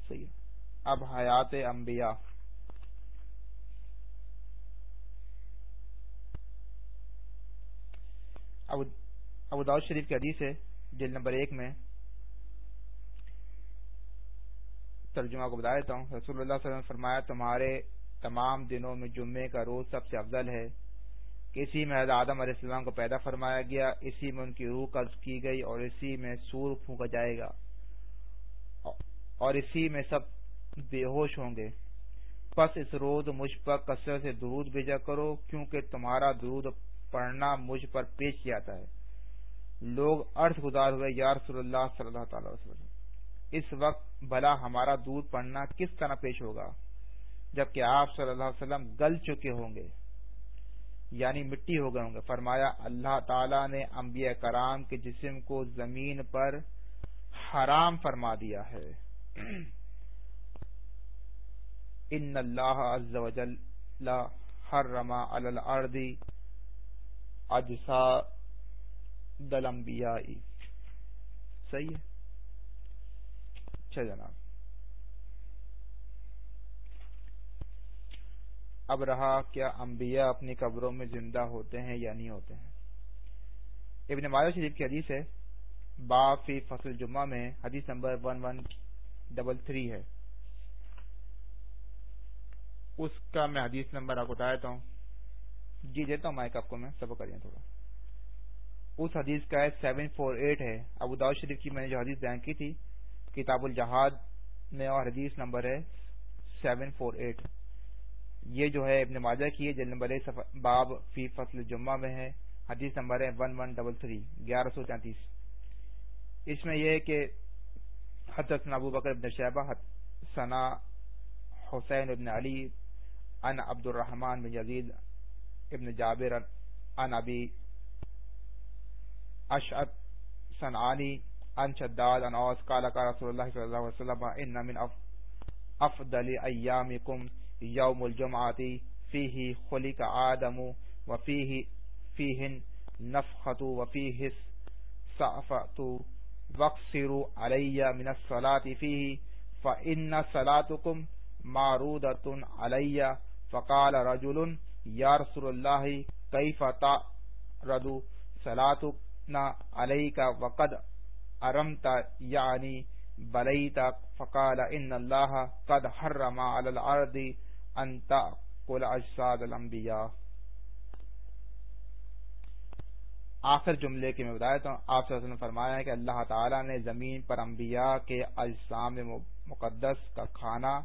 صحیح اب حیات انبیاء۔ ابو داؤد شریف کی حدیث ہے دل نمبر ایک میں۔ ترجمہ کو بتا دیتا ہوں۔ رسول اللہ صلی اللہ علیہ وسلم فرمایا، تمہارے تمام دنوں میں جمعے کا روز سب سے افضل ہے۔ کہ اسی میں آدم علیہ السلام کو پیدا فرمایا گیا، اسی میں ان کی روح قرض کی گئی اور اسی میں سور پھونکا جائے گا۔ اور اسی میں سب بے ہوش ہوں گے۔ بس اس روز مجھ پر کثرت سے درود بھیجا کرو، کیونکہ تمہارا درود پڑھنا مجھ پر پیش کیا جاتا ہے۔ لوگ ارتھ گزار ہوئے، یا رسول اللہ صلی اللہ تعالی وسلم، اس وقت بھلا ہمارا دودھ پڑھنا کس طرح پیش ہوگا؟ جبکہ آپ صلی اللہ علیہ وسلم گل چکے ہوں گے یعنی مٹی ہو گئے ہوں گے۔ فرمایا، اللہ تعالی نے انبیاء کرام کے جسم کو زمین پر حرام فرما دیا ہے۔ ان اللہ عز و جل حرم علی الارض اجسا دلمبیائی صحیح ہے؟ اچھا جناب۔ اب رہا کیا انبیاء اپنی قبروں میں زندہ ہوتے ہیں یا نہیں ہوتے ہیں؟ ابن ماجہ شریف کی حدیث ہے باپ فی فصل جمعہ میں حدیث number one one double three ہے۔ اس کا میں حدیث نمبر آپ کو بتا دیتا ہوں۔ جی دیتا ہوں مائک آپ کو میں سب کریے تھوڑا۔ اس حدیث کا ہے سیون فور ایٹ ہے۔ ابو داؤ شریف کی میں نے جو حدیث بیان کی تھی، کتاب الجہاد میں اور حدیث نمبر ہے سیون فور ایٹ یہ جو ہے ابن ماجہ کی ہے جل نمبر باب فی فصل جمعہ میں ہے، حدیث نمبر ہے ون ون ڈبل تھری گیارہ سو تینتیس۔ اس میں یہ ہے کہ حضرت ابو بکر ابن شہبہ ثنا حسین ابن علی ان عبد الرحمان بن یزید ابن جابر ان ابی اشعت سنعانی ان شداد ان اوس، قال قال رسول الله صلى الله عليه وسلم ان من افضل ايامكم يوم الجمعه فيه خلق ادم وفيه فيه نفخه وفيه صفه واقصروا علي من الصلاه فيه فان صلاتكم معروضه علي فقال رجل يا رسول الله كيف تعرض صلاتنا عليك وقد ارمتا یعنی بلیتا فقال ان اللہ قد حرم على الارض ان تاکل اجساد الانبیاء آخر جملے کے میں بتایا ہوں آپ سے نے فرمایا ہے کہ اللہ تعالی نے زمین پر انبیاء کے اجسام مقدس کا کھانا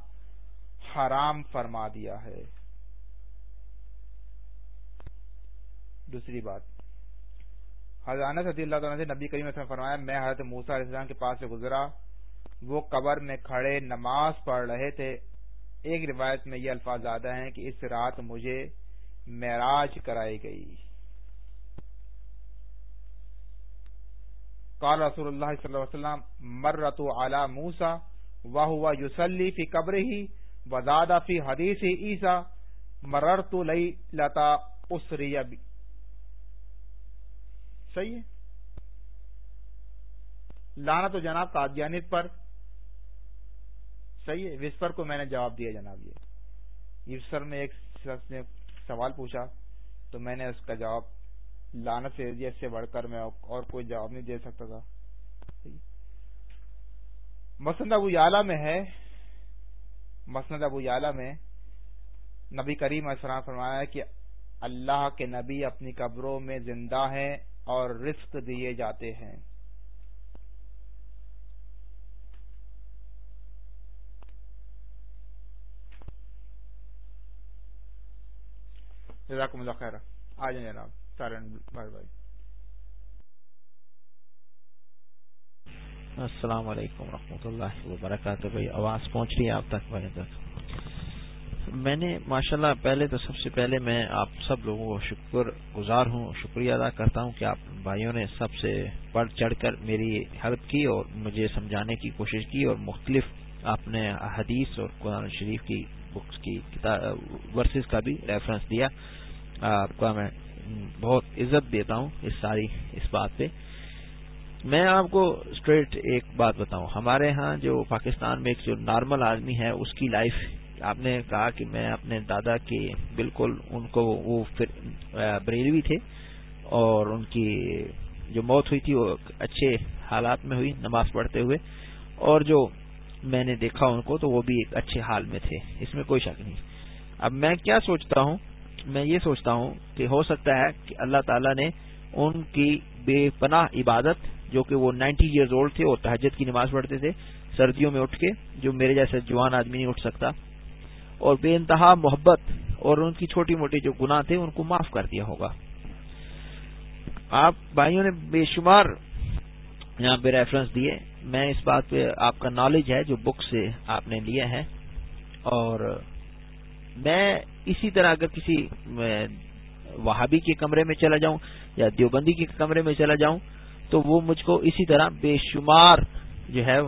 حرام فرما دیا ہے۔ دوسری بات، حضرت رضی اللہ تعالیٰ سے نبی کریم نے فرمایا، میں حضرت موسا علیہ السلام کے پاس سے گزرا، وہ قبر میں کھڑے نماز پڑھ رہے تھے ایک روایت میں یہ الفاظ زیادہ ہیں کہ اس رات مجھے معراج کرائی گئی۔ قال رسول اللہ صلی اللہ علیہ وسلم، مرت اعلی موسا واہ ہوا یوسلی فی قبر ہی وزادہ فی حدیث عیسا مرر تو لئی لتا اسری صحیح ہے؟ لانا تو جناب قادیانیت پر صحیح ہے وسپر کو میں نے جواب دیا جناب یہ۔ وسپر میں ایک شخص نے سوال پوچھا، تو میں نے اس کا جواب لانا سے سے بڑھ کر میں اور کوئی جواب نہیں دے سکتا تھا۔ مسند ابو یالا میں ہے۔ مسند ابو یالہ میں نبی کریم علیہ السلام فرمایا کہ اللہ کے نبی اپنی قبروں میں زندہ ہیں اور رزق دیے جاتے ہیں۔ جزاکم اللہ خیر آ جائیں جناب، سارے بھائی بھائی۔ السلام علیکم ورحمۃ اللہ وبرکاتہ۔ بھائی، آواز پہنچ رہی ہے آپ تک، بھائی تک۔ میں نے ماشاءاللہ پہلے تو سب سے پہلے میں آپ سب لوگوں کو شکر گزار ہوں، شکریہ ادا کرتا ہوں کہ آپ بھائیوں نے سب سے بڑھ چڑھ کر میری ہیلپ کی اور مجھے سمجھانے کی کوشش کی اور مختلف آپ نے حدیث اور قرآن شریف کی بکس کی ورسز کا بھی ریفرنس دیا. آپ کا میں بہت عزت دیتا ہوں اس ساری اس بات پہ. میں آپ کو اسٹریٹ ایک بات بتاؤں. ہمارے ہاں جو پاکستان میں ایک جو نارمل آدمی ہے، اس کی لائف آپ نے کہا کہ میں اپنے دادا کے بالکل ان کو وہ بریلوی تھے اور ان کی جو موت ہوئی تھی وہ اچھے حالات میں ہوئی نماز پڑھتے ہوئے. اور جو میں نے دیکھا ان کو تو وہ بھی ایک اچھے حال میں تھے، اس میں کوئی شک نہیں۔ اب میں کیا سوچتا ہوں؟ میں یہ سوچتا ہوں کہ ہو سکتا ہے کہ اللہ تعالیٰ نے ان کی بے پناہ عبادت، جو کہ وہ نائنٹی ایئرز اولڈ تھے اور تحجد کی نماز پڑھتے تھے، سردیوں میں اٹھ کے، جو میرے جیسے جوان آدمی نہیں اٹھ سکتا، اور بے انتہا محبت اور ان کی چھوٹی موٹی جو گناہ تھے، ان کو معاف کر دیا ہوگا۔ آپ بھائیوں نے بے شمار یہاں پہ ریفرنس دیے۔ میں اس بات پہ آپ کا نالج ہے جو بک سے آپ نے لیا ہے۔ اور میں اسی طرح اگر کسی وہابی کے کمرے میں چلا جاؤں یا دیوبندی کے کمرے میں چلا جاؤں تو وہ مجھ کو اسی طرح بے شمار جو ہے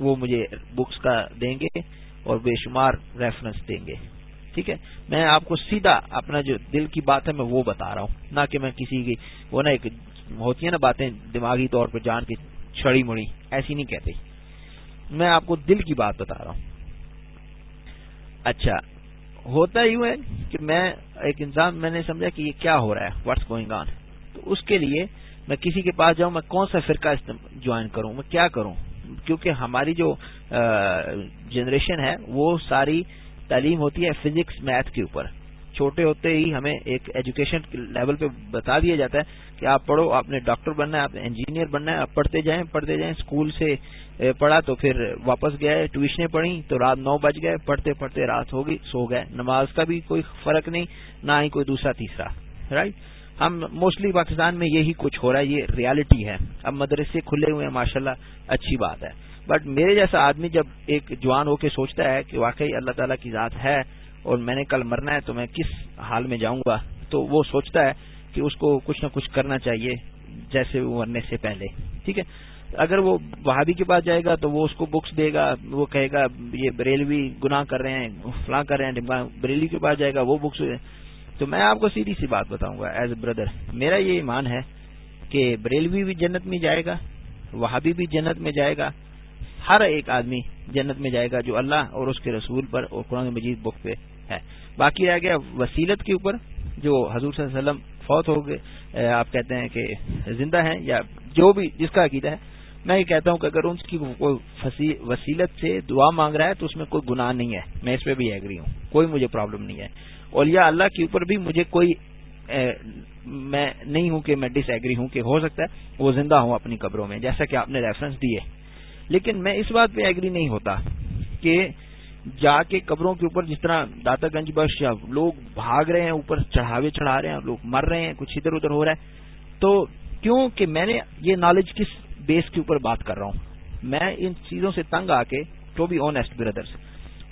وہ مجھے بکس کا دیں گے اور بے شمار ریفرنس دیں گے۔ ٹھیک ہے؟ میں آپ کو سیدھا اپنا جو دل کی بات ہے میں وہ بتا رہا ہوں۔ نہ کہ میں کسی کی وہ نا ایک ہوتی ہیں نا باتیں دماغی طور پہ جان کی چھڑی مڑی، ایسی نہیں کہتے۔ میں آپ کو دل کی بات بتا رہا ہوں۔ اچھا ہوتا یوں ہے کہ میں ایک انسان، میں نے سمجھا کہ یہ کیا ہو رہا ہے واٹس گوئنگ آن تو اس کے لیے میں کسی کے پاس جاؤں، میں کون سا فرقہ جوائن کروں، میں کیا کروں؟ کیونکہ ہماری جو جنریشن ہے، وہ ساری تعلیم ہوتی ہے فزکس میتھ کے اوپر۔ چھوٹے ہوتے ہی ہمیں ایک ایجوکیشن لیول پہ بتا دیا جاتا ہے کہ آپ پڑھو، آپ نے ڈاکٹر بننا ہے، آپ نے انجینئر بننا ہے، آپ پڑھتے جائیں پڑھتے جائیں اسکول سے پڑھا تو پھر واپس گئے ٹیوشنیں پڑھی تو رات نو بج گئے، پڑھتے پڑھتے رات ہوگی سو گئے۔ نماز کا بھی کوئی فرق نہیں، نہ ہی کوئی دوسرا، تیسرا رائٹ ہم موسٹلی پاکستان میں یہی کچھ ہو رہا ہے، یہ ریالٹی ہے۔ اب مدرسے کھلے ہوئے ہیں، ماشاءاللہ اچھی بات ہے۔ بٹ میرے جیسا آدمی جب ایک جوان ہو کے سوچتا ہے کہ واقعی اللہ تعالیٰ کی ذات ہے اور میں نے کل مرنا ہے تو میں کس حال میں جاؤں گا؟ تو وہ سوچتا ہے کہ اس کو کچھ نہ کچھ کرنا چاہیے جیسے وہ مرنے سے پہلے، ٹھیک ہے؟ اگر وہ وہابی کے پاس جائے گا تو وہ اس کو بکس دے گا، وہ کہے گا، یہ بریلوی گناہ کر رہے ہیں، فلاں کر رہے ہیں بریلی کے پاس جائے گا، وہ بکس تو میں آپ کو سیدھی سی بات بتاؤں گا، ایز اے بردر، میرا یہ ایمان ہے کہ بریلوی بھی جنت میں جائے گا، وہابی بھی جنت میں جائے گا ہر ایک آدمی جنت میں جائے گا جو اللہ اور اس کے رسول پر اور قرآن مجید بک پہ ہے۔ باقی رہ گیا وسیلت کے اوپر جو حضور صلی اللہ علیہ وسلم فوت ہو گئے آپ کہتے ہیں کہ زندہ ہیں یا جو بھی جس کا عقیدہ ہے۔ میں یہ کہتا ہوں کہ اگر ان کی کوئی وسیلت سے دعا مانگ رہا ہے تو اس میں کوئی گناہ نہیں ہے۔ میں اس پہ بھی ایگری ہوں۔ کوئی مجھے پرابلم نہیں ہے۔ اولیاء اللہ کے اوپر بھی مجھے کوئی میں نہیں ہوں کہ میں ڈس ایگری ہوں کہ ہو سکتا ہے، وہ زندہ ہوں اپنی قبروں میں۔ جیسا کہ آپ نے ریفرنس دیے لیکن میں اس بات پہ ایگری نہیں ہوتا کہ جا کے قبروں کے اوپر جس طرح داتا گنج بخش یا لوگ بھاگ رہے ہیں، اوپر چڑھاوے چڑھا رہے ہیں لوگ مر رہے ہیں، کچھ ادھر ادھر ہو رہا ہے، تو کیوں کہ میں نے یہ نالج کس بیس کے اوپر بات کر رہا ہوں؟ میں ان چیزوں سے تنگ آ کے ٹو بی آنےسٹ بردرس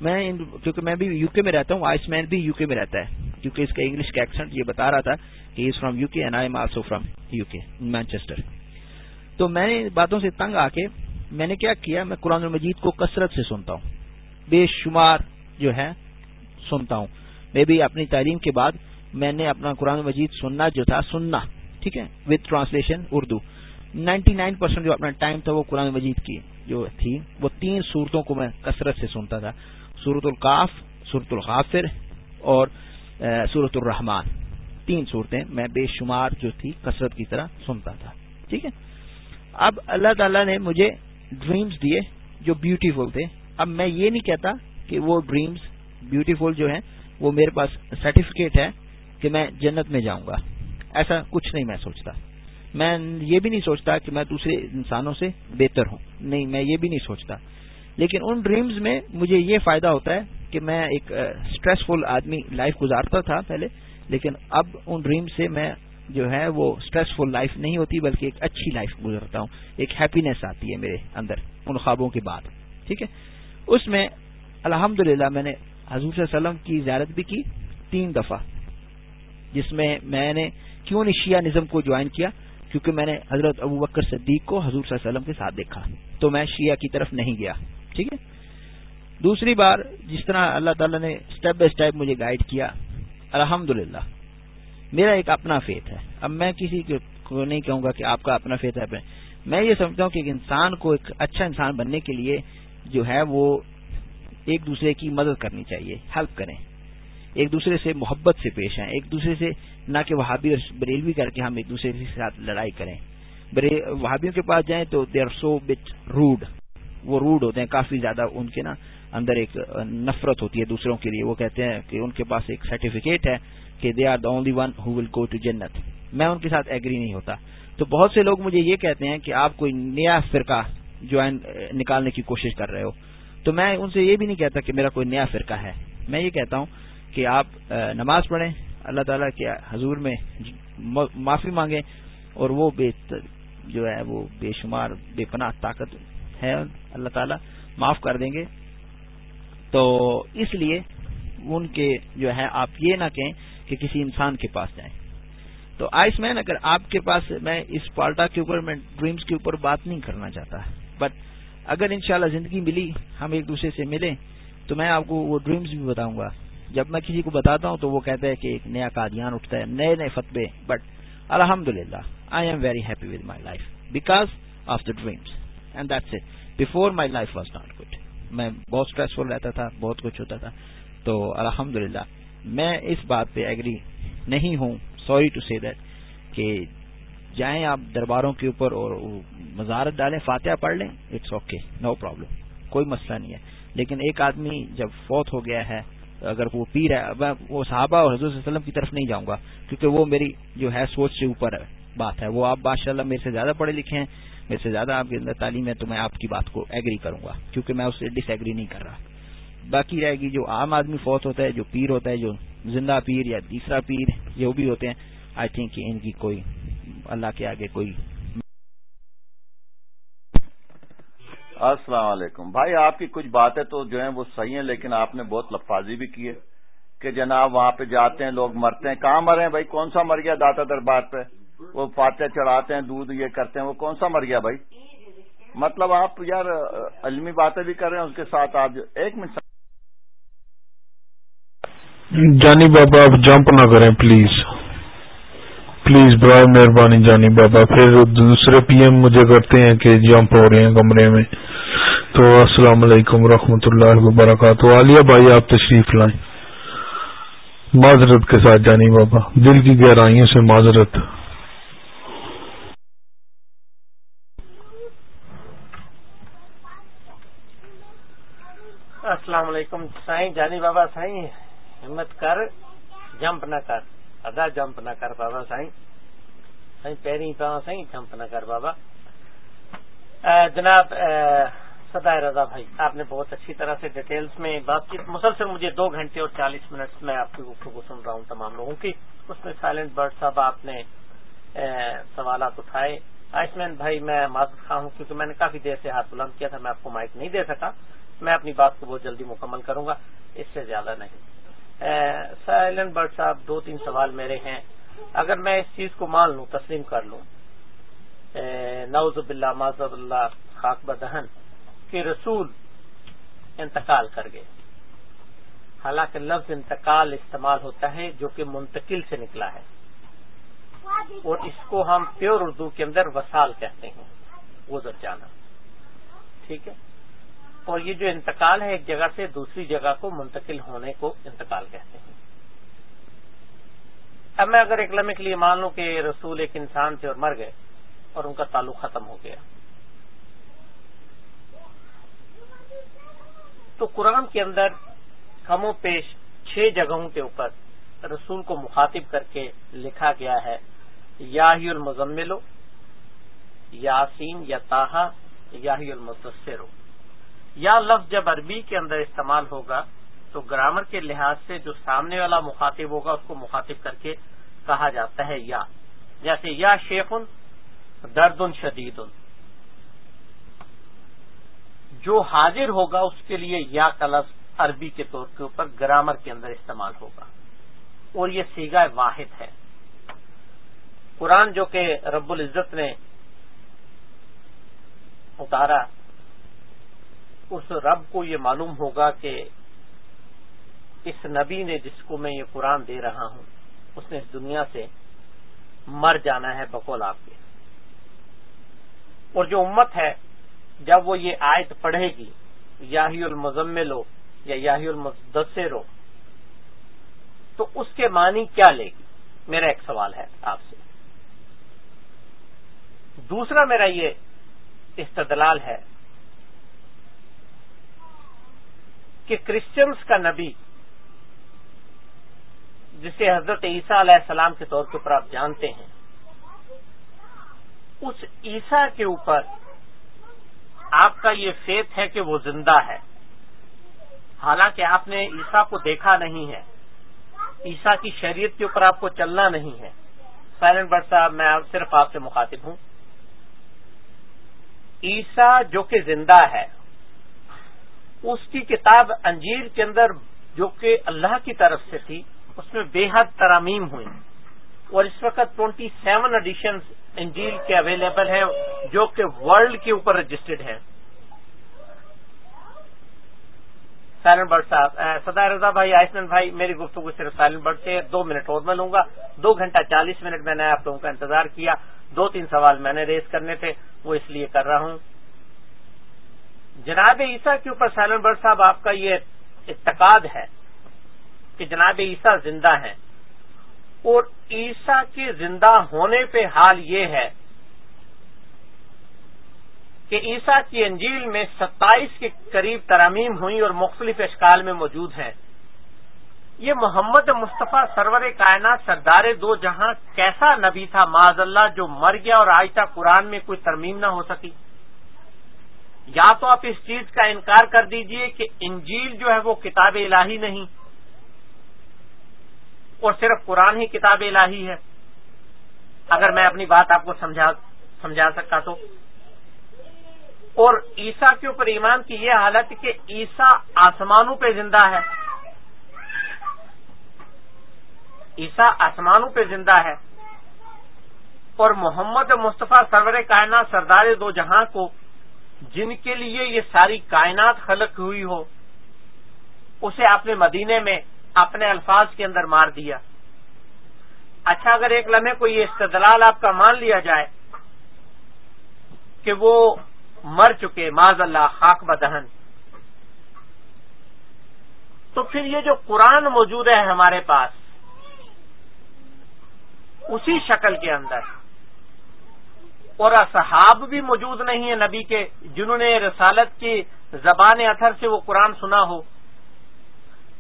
میں کیونکہ میں بھی یو کے میں رہتا ہوں آئس مین بھی یو کے میں رہتا ہے، کیونکہ اس کا انگلش کا ایکسنٹ یہ بتا رہا تھا کہ is from U K and I am also from U K Manchester تو میں نے باتوں سے تنگ آ کے میں نے کیا کیا؟ میں قرآن مجید کو کثرت سے سنتا ہوں۔ بے شمار جو ہے سنتا ہوں۔ میں بھی اپنی تعلیم کے بعد میں نے اپنا قرآن مجید سننا جو تھا، سننا۔ ٹھیک ہے؟ With translation Urdu. Ninety nine percent جو اپنا ٹائم تھا وہ قرآن مجید کی جو تھی، وہ تین صورتوں کو میں کثرت سے سنتا تھا۔ سورت القاف سورت الغافر اور سورت الرحمان تین صورتیں میں بے شمار جو تھی، کثرت کی طرح سنتا تھا۔ ٹھیک ہے؟ اب اللہ تعالیٰ نے مجھے ڈریمز دیے جو بیوٹیفل تھے۔ اب میں یہ نہیں کہتا کہ وہ ڈریمز بیوٹیفل جو ہیں، وہ میرے پاس سرٹیفکیٹ ہے کہ میں جنت میں جاؤں گا۔ ایسا کچھ نہیں میں سوچتا۔ میں یہ بھی نہیں سوچتا کہ میں دوسرے انسانوں سے بہتر ہوں۔ نہیں، میں یہ بھی نہیں سوچتا۔ لیکن ان ڈریمز میں مجھے یہ فائدہ ہوتا ہے کہ میں ایک اسٹریسفل آدمی لائف گزارتا تھا پہلے، لیکن اب ان ڈریم سے میں جو ہے وہ اسٹریسفل لائف نہیں ہوتی بلکہ ایک اچھی لائف گزرتا ہوں۔ ایک ہیپینیس آتی ہے میرے اندر، ان خوابوں کے بعد۔ ٹھیک ہے؟ اس میں الحمد میں نے حضور صلی اللہ علیہ وسلم کی زیارت بھی کی تین دفعہ، جس میں میں نے کیوں نہیں شیعہ نظم کو جوائن کیا؟ کیونکہ میں نے حضرت ابو بکر صدیق کو حضور صلی اللہ علیہ وسلم کے ساتھ دیکھا، تو میں شیعہ کی طرف نہیں گیا۔ ٹھیک ہے؟ دوسری بار جس طرح اللہ تعالیٰ نے اسٹیپ بائی اسٹیپ مجھے گائیڈ کیا الحمد میرا ایک اپنا فیت ہے۔ اب میں کسی کو نہیں کہوں گا کہ آپ کا اپنا فیت ہے میں یہ سمجھتا ہوں کہ ایک انسان کو ایک اچھا انسان بننے کے لیے جو ہے وہ ایک دوسرے کی مدد کرنی چاہیے ہیلپ کریں۔ ایک دوسرے سے محبت سے پیش آئیں۔ ایک دوسرے سے نہ کہ وہابی اور بریلوی کر کے ہم ایک دوسرے کے ساتھ لڑائی کریں۔ وہابیوں کے پاس جائیں تو they are so but rude وہ روڈ ہوتے ہیں، کافی زیادہ ان کے نا اندر ایک نفرت ہوتی ہے دوسروں کے لیے۔ وہ کہتے ہیں کہ ان کے پاس ایک سرٹیفکیٹ ہے۔ کہ they are the only one who will go to جنت میں ان کے ساتھ ایگری نہیں ہوتا۔ تو بہت سے لوگ مجھے یہ کہتے ہیں کہ آپ کوئی نیا فرقہ جو نکالنے کی کوشش کر رہے ہو۔ تو میں ان سے یہ بھی نہیں کہتا کہ میرا کوئی نیا فرقہ ہے۔ میں یہ کہتا ہوں کہ آپ نماز پڑھیں۔ اللہ تعالیٰ کے حضور میں معافی مانگیں۔ اور وہ بے جو ہے، وہ بے شمار، بے پناہ طاقت ہے۔ اللہ تعالیٰ معاف کر دیں گے۔ تو اس لیے ان کے جو ہے، آپ یہ نہ کہیں کہ کسی انسان کے پاس جائیں۔ تو آئس مین، اگر آپ کے پاس، میں اس پالٹا کے اوپر، میں ڈریمز کے اوپر بات نہیں کرنا چاہتا۔ بٹ اگر انشاءاللہ زندگی ملی، ہم ایک دوسرے سے ملیں، تو میں آپ کو وہ ڈریمز بھی بتاؤں گا۔ جب میں کسی کو بتاتا ہوں، تو وہ کہتا ہے کہ ایک نیا قادیان اٹھتا ہے، نئے نئے فتبے بٹ الحمد للہ I am very happy with my life because of the dreams and that's it before my life was not good میں بہت اسٹریسفل رہتا تھا، بہت کچھ ہوتا تھا۔ تو الحمد للہ میں اس بات پہ ایگری نہیں ہوں. سوری ٹو سی دیٹ کہ جائیں آپ درباروں کے اوپر اور مزارت ڈالیں، فاتحہ پڑھ لیں اٹس اوکے نو پرابلم کوئی مسئلہ نہیں ہے. لیکن ایک آدمی جب فوت ہو گیا ہے، اگر وہ پیر ہے، میں وہ صحابہ اور حضرت وسلم کی طرف نہیں جاؤں گا، کیونکہ وہ میری جو ہے سوچ سے اوپر بات ہے. وہ آپ بادشاء اللہ میرے سے زیادہ پڑھے لکھے ہیں، میرے سے زیادہ آپ کے اندر تعلیم ہے، تو میں آپ کی بات کو ایگری کروں گا، کیونکہ میں اس سے ڈس ایگری نہیں کر رہا. باقی رہے گی جو عام آدمی فوت ہوتا ہے، جو پیر ہوتا ہے، جو زندہ پیر یا تیسرا پیر جو بھی ہوتے ہیں۔ آئی تھنک ان کی کوئی اللہ کے آگے کوئی السلام علیکم۔ بھائی، آپ کی کچھ باتیں تو جو ہیں وہ صحیح ہیں، لیکن آپ نے بہت لفاظی بھی کی ہے کہ جناب وہاں پہ جاتے ہیں، لوگ مرتے ہیں۔ کہاں مرے ہیں بھائی؟ کون سا مر گیا داتا دربار پہ؟ وہ فاتح چڑھاتے ہیں، دودھ یہ کرتے ہیں۔ وہ کون سا مر گیا بھائی؟ مطلب آپ یار علمی باتیں بھی کر رہے ہیں، اس کے ساتھ آپ ایک منٹ۔ جانی بابا آپ جمپ نہ کریں پلیز پلیز برائے مہربانی جانی بابا پھر دوسرے پی ایم مجھے کرتے ہیں کہ جمپ ہو رہے ہیں کمرے میں تو السلام علیکم ورحمۃ اللہ وبرکاتہ عالیہ بھائی آپ تشریف لائیں معذرت کے ساتھ جانی بابا دل کی گہرائیوں سے معذرت السلام علیکم سائیں جانی بابا سائیں ہمت کر، جمپ نہ کر۔ ادا جمپ نہ کر بابا سائیں۔ سائیں پیری پا سائیں، جمپ نہ کر بابا۔ جناب سدا رضا بھائی، آپ نے بہت اچھی طرح سے ڈیٹیلز میں بات کی۔ مسلسل مجھے دو گھنٹے اور چالیس منٹ میں آپ کی گفتگو سن رہا ہوں تمام لوگوں کی۔ اس میں سائلنٹ برڈ صاحب آپ نے سوالات اٹھائے۔ آئس مین بھائی، میں معذرت خواہ ہوں کیونکہ میں نے کافی دیر سے ہاتھ بلند کیا تھا، میں آپ کو مائک نہیں دے سکا۔ میں اپنی بات کو بہت جلدی مکمل کروں گا۔ اس سے زیادہ نہیں۔ سائلن برڈ صاحب دو تین سوال میرے ہیں۔ اگر میں اس چیز کو مان لوں، تسلیم کر لوں نوز باللہ معذر اللہ خاک بدہن، کہ رسول انتقال کر گئے۔ حالانکہ لفظ انتقال استعمال ہوتا ہے جو کہ منتقل سے نکلا ہے۔ اور اس کو ہم پیور اردو کے اندر وسال کہتے ہیں۔ گزر جانا۔ ٹھیک ہے؟ اور یہ جو انتقال ہے ایک جگہ سے دوسری جگہ کو منتقل ہونے کو انتقال کہتے ہیں۔ اب میں اگر ایک لمحے کے لیے مان لوں کہ رسول ایک انسان تھے اور مر گئے اور ان کا تعلق ختم ہو گیا۔ تو قرآن کے اندر کم و پیش چھ جگہوں کے اوپر رسول کو مخاطب کر کے لکھا گیا ہے۔ یاہی المزملو، یاسین یا تاہا یاہی المدثر یا لفظ جب عربی کے اندر استعمال ہوگا تو گرامر کے لحاظ سے جو سامنے والا مخاطب ہوگا اس کو مخاطب کر کے کہا جاتا ہے یا۔ جیسے یا شیخ درد شدید جو حاضر ہوگا اس کے لیے یا کا لفظ عربی کے طور کے اوپر گرامر کے اندر استعمال ہوگا۔ اور یہ سیگا واحد ہے۔ قرآن جو کہ رب العزت نے اتارا اس رب کو یہ معلوم ہوگا کہ اس نبی نے جس کو میں یہ قرآن دے رہا ہوں، اس نے اس دنیا سے مر جانا ہے بقول آپ کے۔ اور جو امت ہے، جب وہ یہ آیت پڑھے گی، یاہی المزمل ہو یا یاہی المدثر ہو تو اس کے معنی کیا لے گی؟ میرا ایک سوال ہے آپ سے۔ دوسرا میرا یہ استدلال ہے کہ کرسچنس کا نبی، جسے حضرت عیسیٰ علیہ السلام کے طور کے اوپر آپ جانتے ہیں، اس عیسیٰ کے اوپر آپ کا یہ فیت ہے کہ وہ زندہ ہے۔ حالانکہ آپ نے عیسیٰ کو دیکھا نہیں ہے۔ عیسیٰ کی شریعت کے اوپر آپ کو چلنا نہیں ہے۔ سائلنٹ برڈ صاحب، میں صرف آپ سے مخاطب ہوں۔ عیسیٰ جو کہ زندہ ہے اس کی کتاب انجیر کے اندر جو کہ اللہ کی طرف سے تھی، اس میں بے حد ترامیم ہوئی۔ اور اس وقت ٹوینٹی سیون ایڈیشن انجیل کے اویلیبل ہیں، جو کہ ورلڈ کے اوپر رجسٹرڈ ہیں۔ سائلنٹ برڈ صاحب سدا رضا بھائی آئسمین بھائی، میری گفتگو صرف سائلنٹ برڈ سے دو منٹ اور میں لوں گا۔ دو گھنٹہ چالیس منٹ میں نے آپ لوگوں کا انتظار کیا۔ دو تین سوال میں نے ریز کرنے تھے، وہ اس لیے کر رہا ہوں۔ جناب عیسیٰ کے اوپر سائلنٹ برڈ صاحب، آپ کا یہ اعتقاد ہے کہ جناب عیسیٰ زندہ ہیں۔ اور عیسیٰ کے زندہ ہونے پہ حال یہ ہے کہ عیسیٰ کی انجیل میں ستائیس کے قریب ترامیم ہوئی اور مختلف اشکال میں موجود ہیں۔ یہ محمد مصطفیٰ سرور کائنات سردار دو جہاں کیسا نبی تھا؟ معذ اللہ جو مر گیا اور آج تک قرآن میں کوئی ترمیم نہ ہو سکی۔ یا تو آپ اس چیز کا انکار کر دیجیے کہ انجیل جو ہے وہ کتاب الہی نہیں، اور صرف قرآن ہی کتاب الہی ہے۔ اگر میں اپنی بات آپ کو سمجھا سکتا تو۔ اور عیسیٰ کے اوپر ایمان کی یہ حالت کہ عیسیٰ آسمانوں پہ زندہ ہے۔ عیسیٰ آسمانوں پہ زندہ ہے۔ اور محمد مصطفیٰ سرور کائنات سردار دو جہاں کو جن کے لیے یہ ساری کائنات خلق ہوئی ہو، اسے آپ نے مدینے میں اپنے الفاظ کے اندر مار دیا۔ اچھا اگر ایک لمحے کو یہ استدلال آپ کا مان لیا جائے کہ وہ مر چکے معذ اللہ خاک بدہن۔ تو پھر یہ جو قرآن موجود ہے ہمارے پاس، اسی شکل کے اندر۔ اور اصحاب بھی موجود نہیں ہے نبی کے، جنہوں نے رسالت کی زبان اثر سے وہ قرآن سنا ہو۔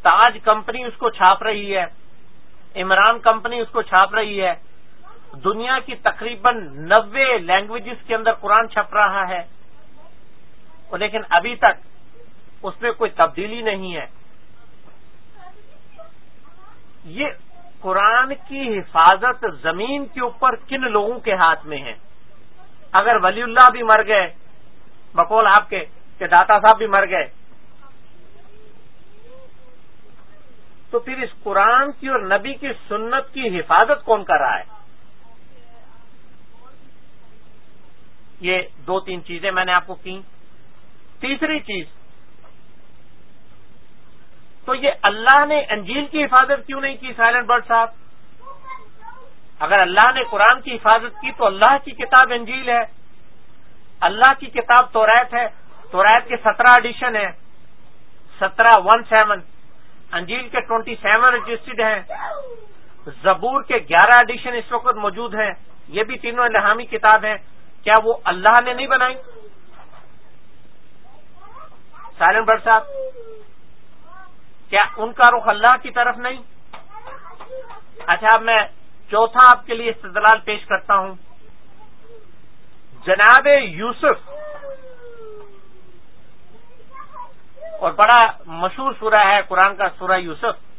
تاج کمپنی اس کو چھاپ رہی ہے، عمران کمپنی اس کو چھاپ رہی ہے۔ دنیا کی تقریباً نوے لینگویجز کے اندر قرآن چھپ رہا ہے۔ لیکن ابھی تک اس میں کوئی تبدیلی نہیں ہے۔ یہ قرآن کی حفاظت زمین کے اوپر کن لوگوں کے ہاتھ میں ہے؟ اگر ولی اللہ بھی مر گئے، بقول آپ کے کہ داتا صاحب بھی مر گئے، تو پھر اس قرآن کی اور نبی کی سنت کی حفاظت کون کر رہا ہے؟ یہ دو تین چیزیں میں نے آپ کو کی تیسری چیز، تو یہ اللہ نے انجیل کی حفاظت کیوں نہیں کی؟ سائلنٹ برڈ صاحب اگر اللہ نے قرآن کی حفاظت کی تو اللہ کی کتاب انجیل ہے۔ اللہ کی کتاب توریت ہے۔ توریت کے سترہ ایڈیشن ہے سترہ ون سیون۔ انجیل کے ٹوینٹی سیون رجسٹرڈ ہیں۔ زبور کے گیارہ ایڈیشن اس وقت موجود ہیں۔ یہ بھی تینوں الہامی کتاب ہیں۔ کیا وہ اللہ نے نہیں بنائی؟ سائلنٹ برڈ صاحب، کیا ان کا رخ اللہ کی طرف نہیں؟ اچھا اب میں چوتھا آپ کے لیے استدلال پیش کرتا ہوں۔ جناب یوسف اور بڑا مشہور سورہ ہے، قرآن کا سورہ یوسف۔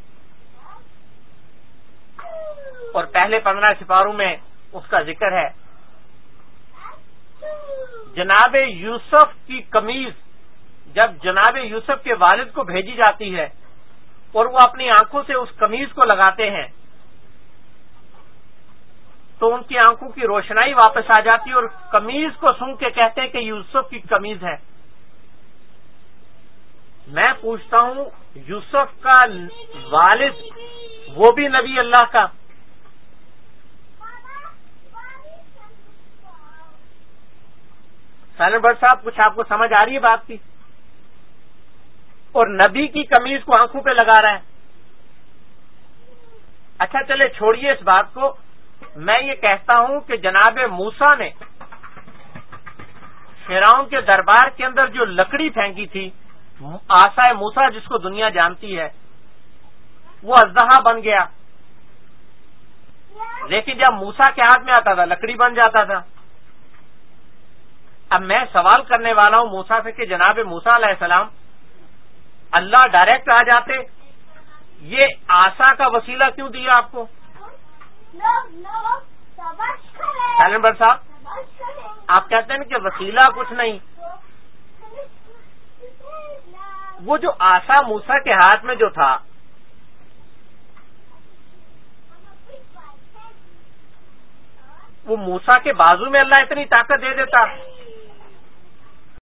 اور پہلے پندرہ سپاروں میں اس کا ذکر ہے۔ جناب یوسف کی کمیز جب جناب یوسف کے والد کو بھیجی جاتی ہے اور وہ اپنی آنکھوں سے اس کمیز کو لگاتے ہیں تو ان کی آنکھوں کی روشنائی واپس آ جاتی ہے اور کمیز کو سن کے کہتے ہیں کہ یوسف کی کمیز ہے۔ میں پوچھتا ہوں، یوسف کا والد وہ بھی نبی اللہ کا؟ سائلنٹ برڈ صاحب، کچھ آپ کو سمجھ آ رہی ہے بات کی؟ اور نبی کی کمیز کو آنکھوں پہ لگا رہا ہے۔ اچھا چلے چھوڑیے اس بات کو۔ میں یہ کہتا ہوں کہ جناب موسا نے شیراؤں کے دربار کے اندر جو لکڑی پھینکی تھی، آسا موسا جس کو دنیا جانتی ہے، وہ ازدہا بن گیا۔ لیکن جب موسا کے ہاتھ میں آتا تھا، لکڑی بن جاتا تھا۔ اب میں سوال کرنے والا ہوں موسا سے کہ جناب موسا علیہ السلام، اللہ ڈائریکٹ آ جاتے؟ یہ آسا کا وسیلہ کیوں دیا آپ کو؟ سیلنبر صاحب آپ کہتے ہیں کہ وسیلہ کچھ نہیں۔ وہ جو آسا موسا کے ہاتھ میں جو تھا وہ موسا کے بازو میں اللہ اتنی طاقت دے دیتا۔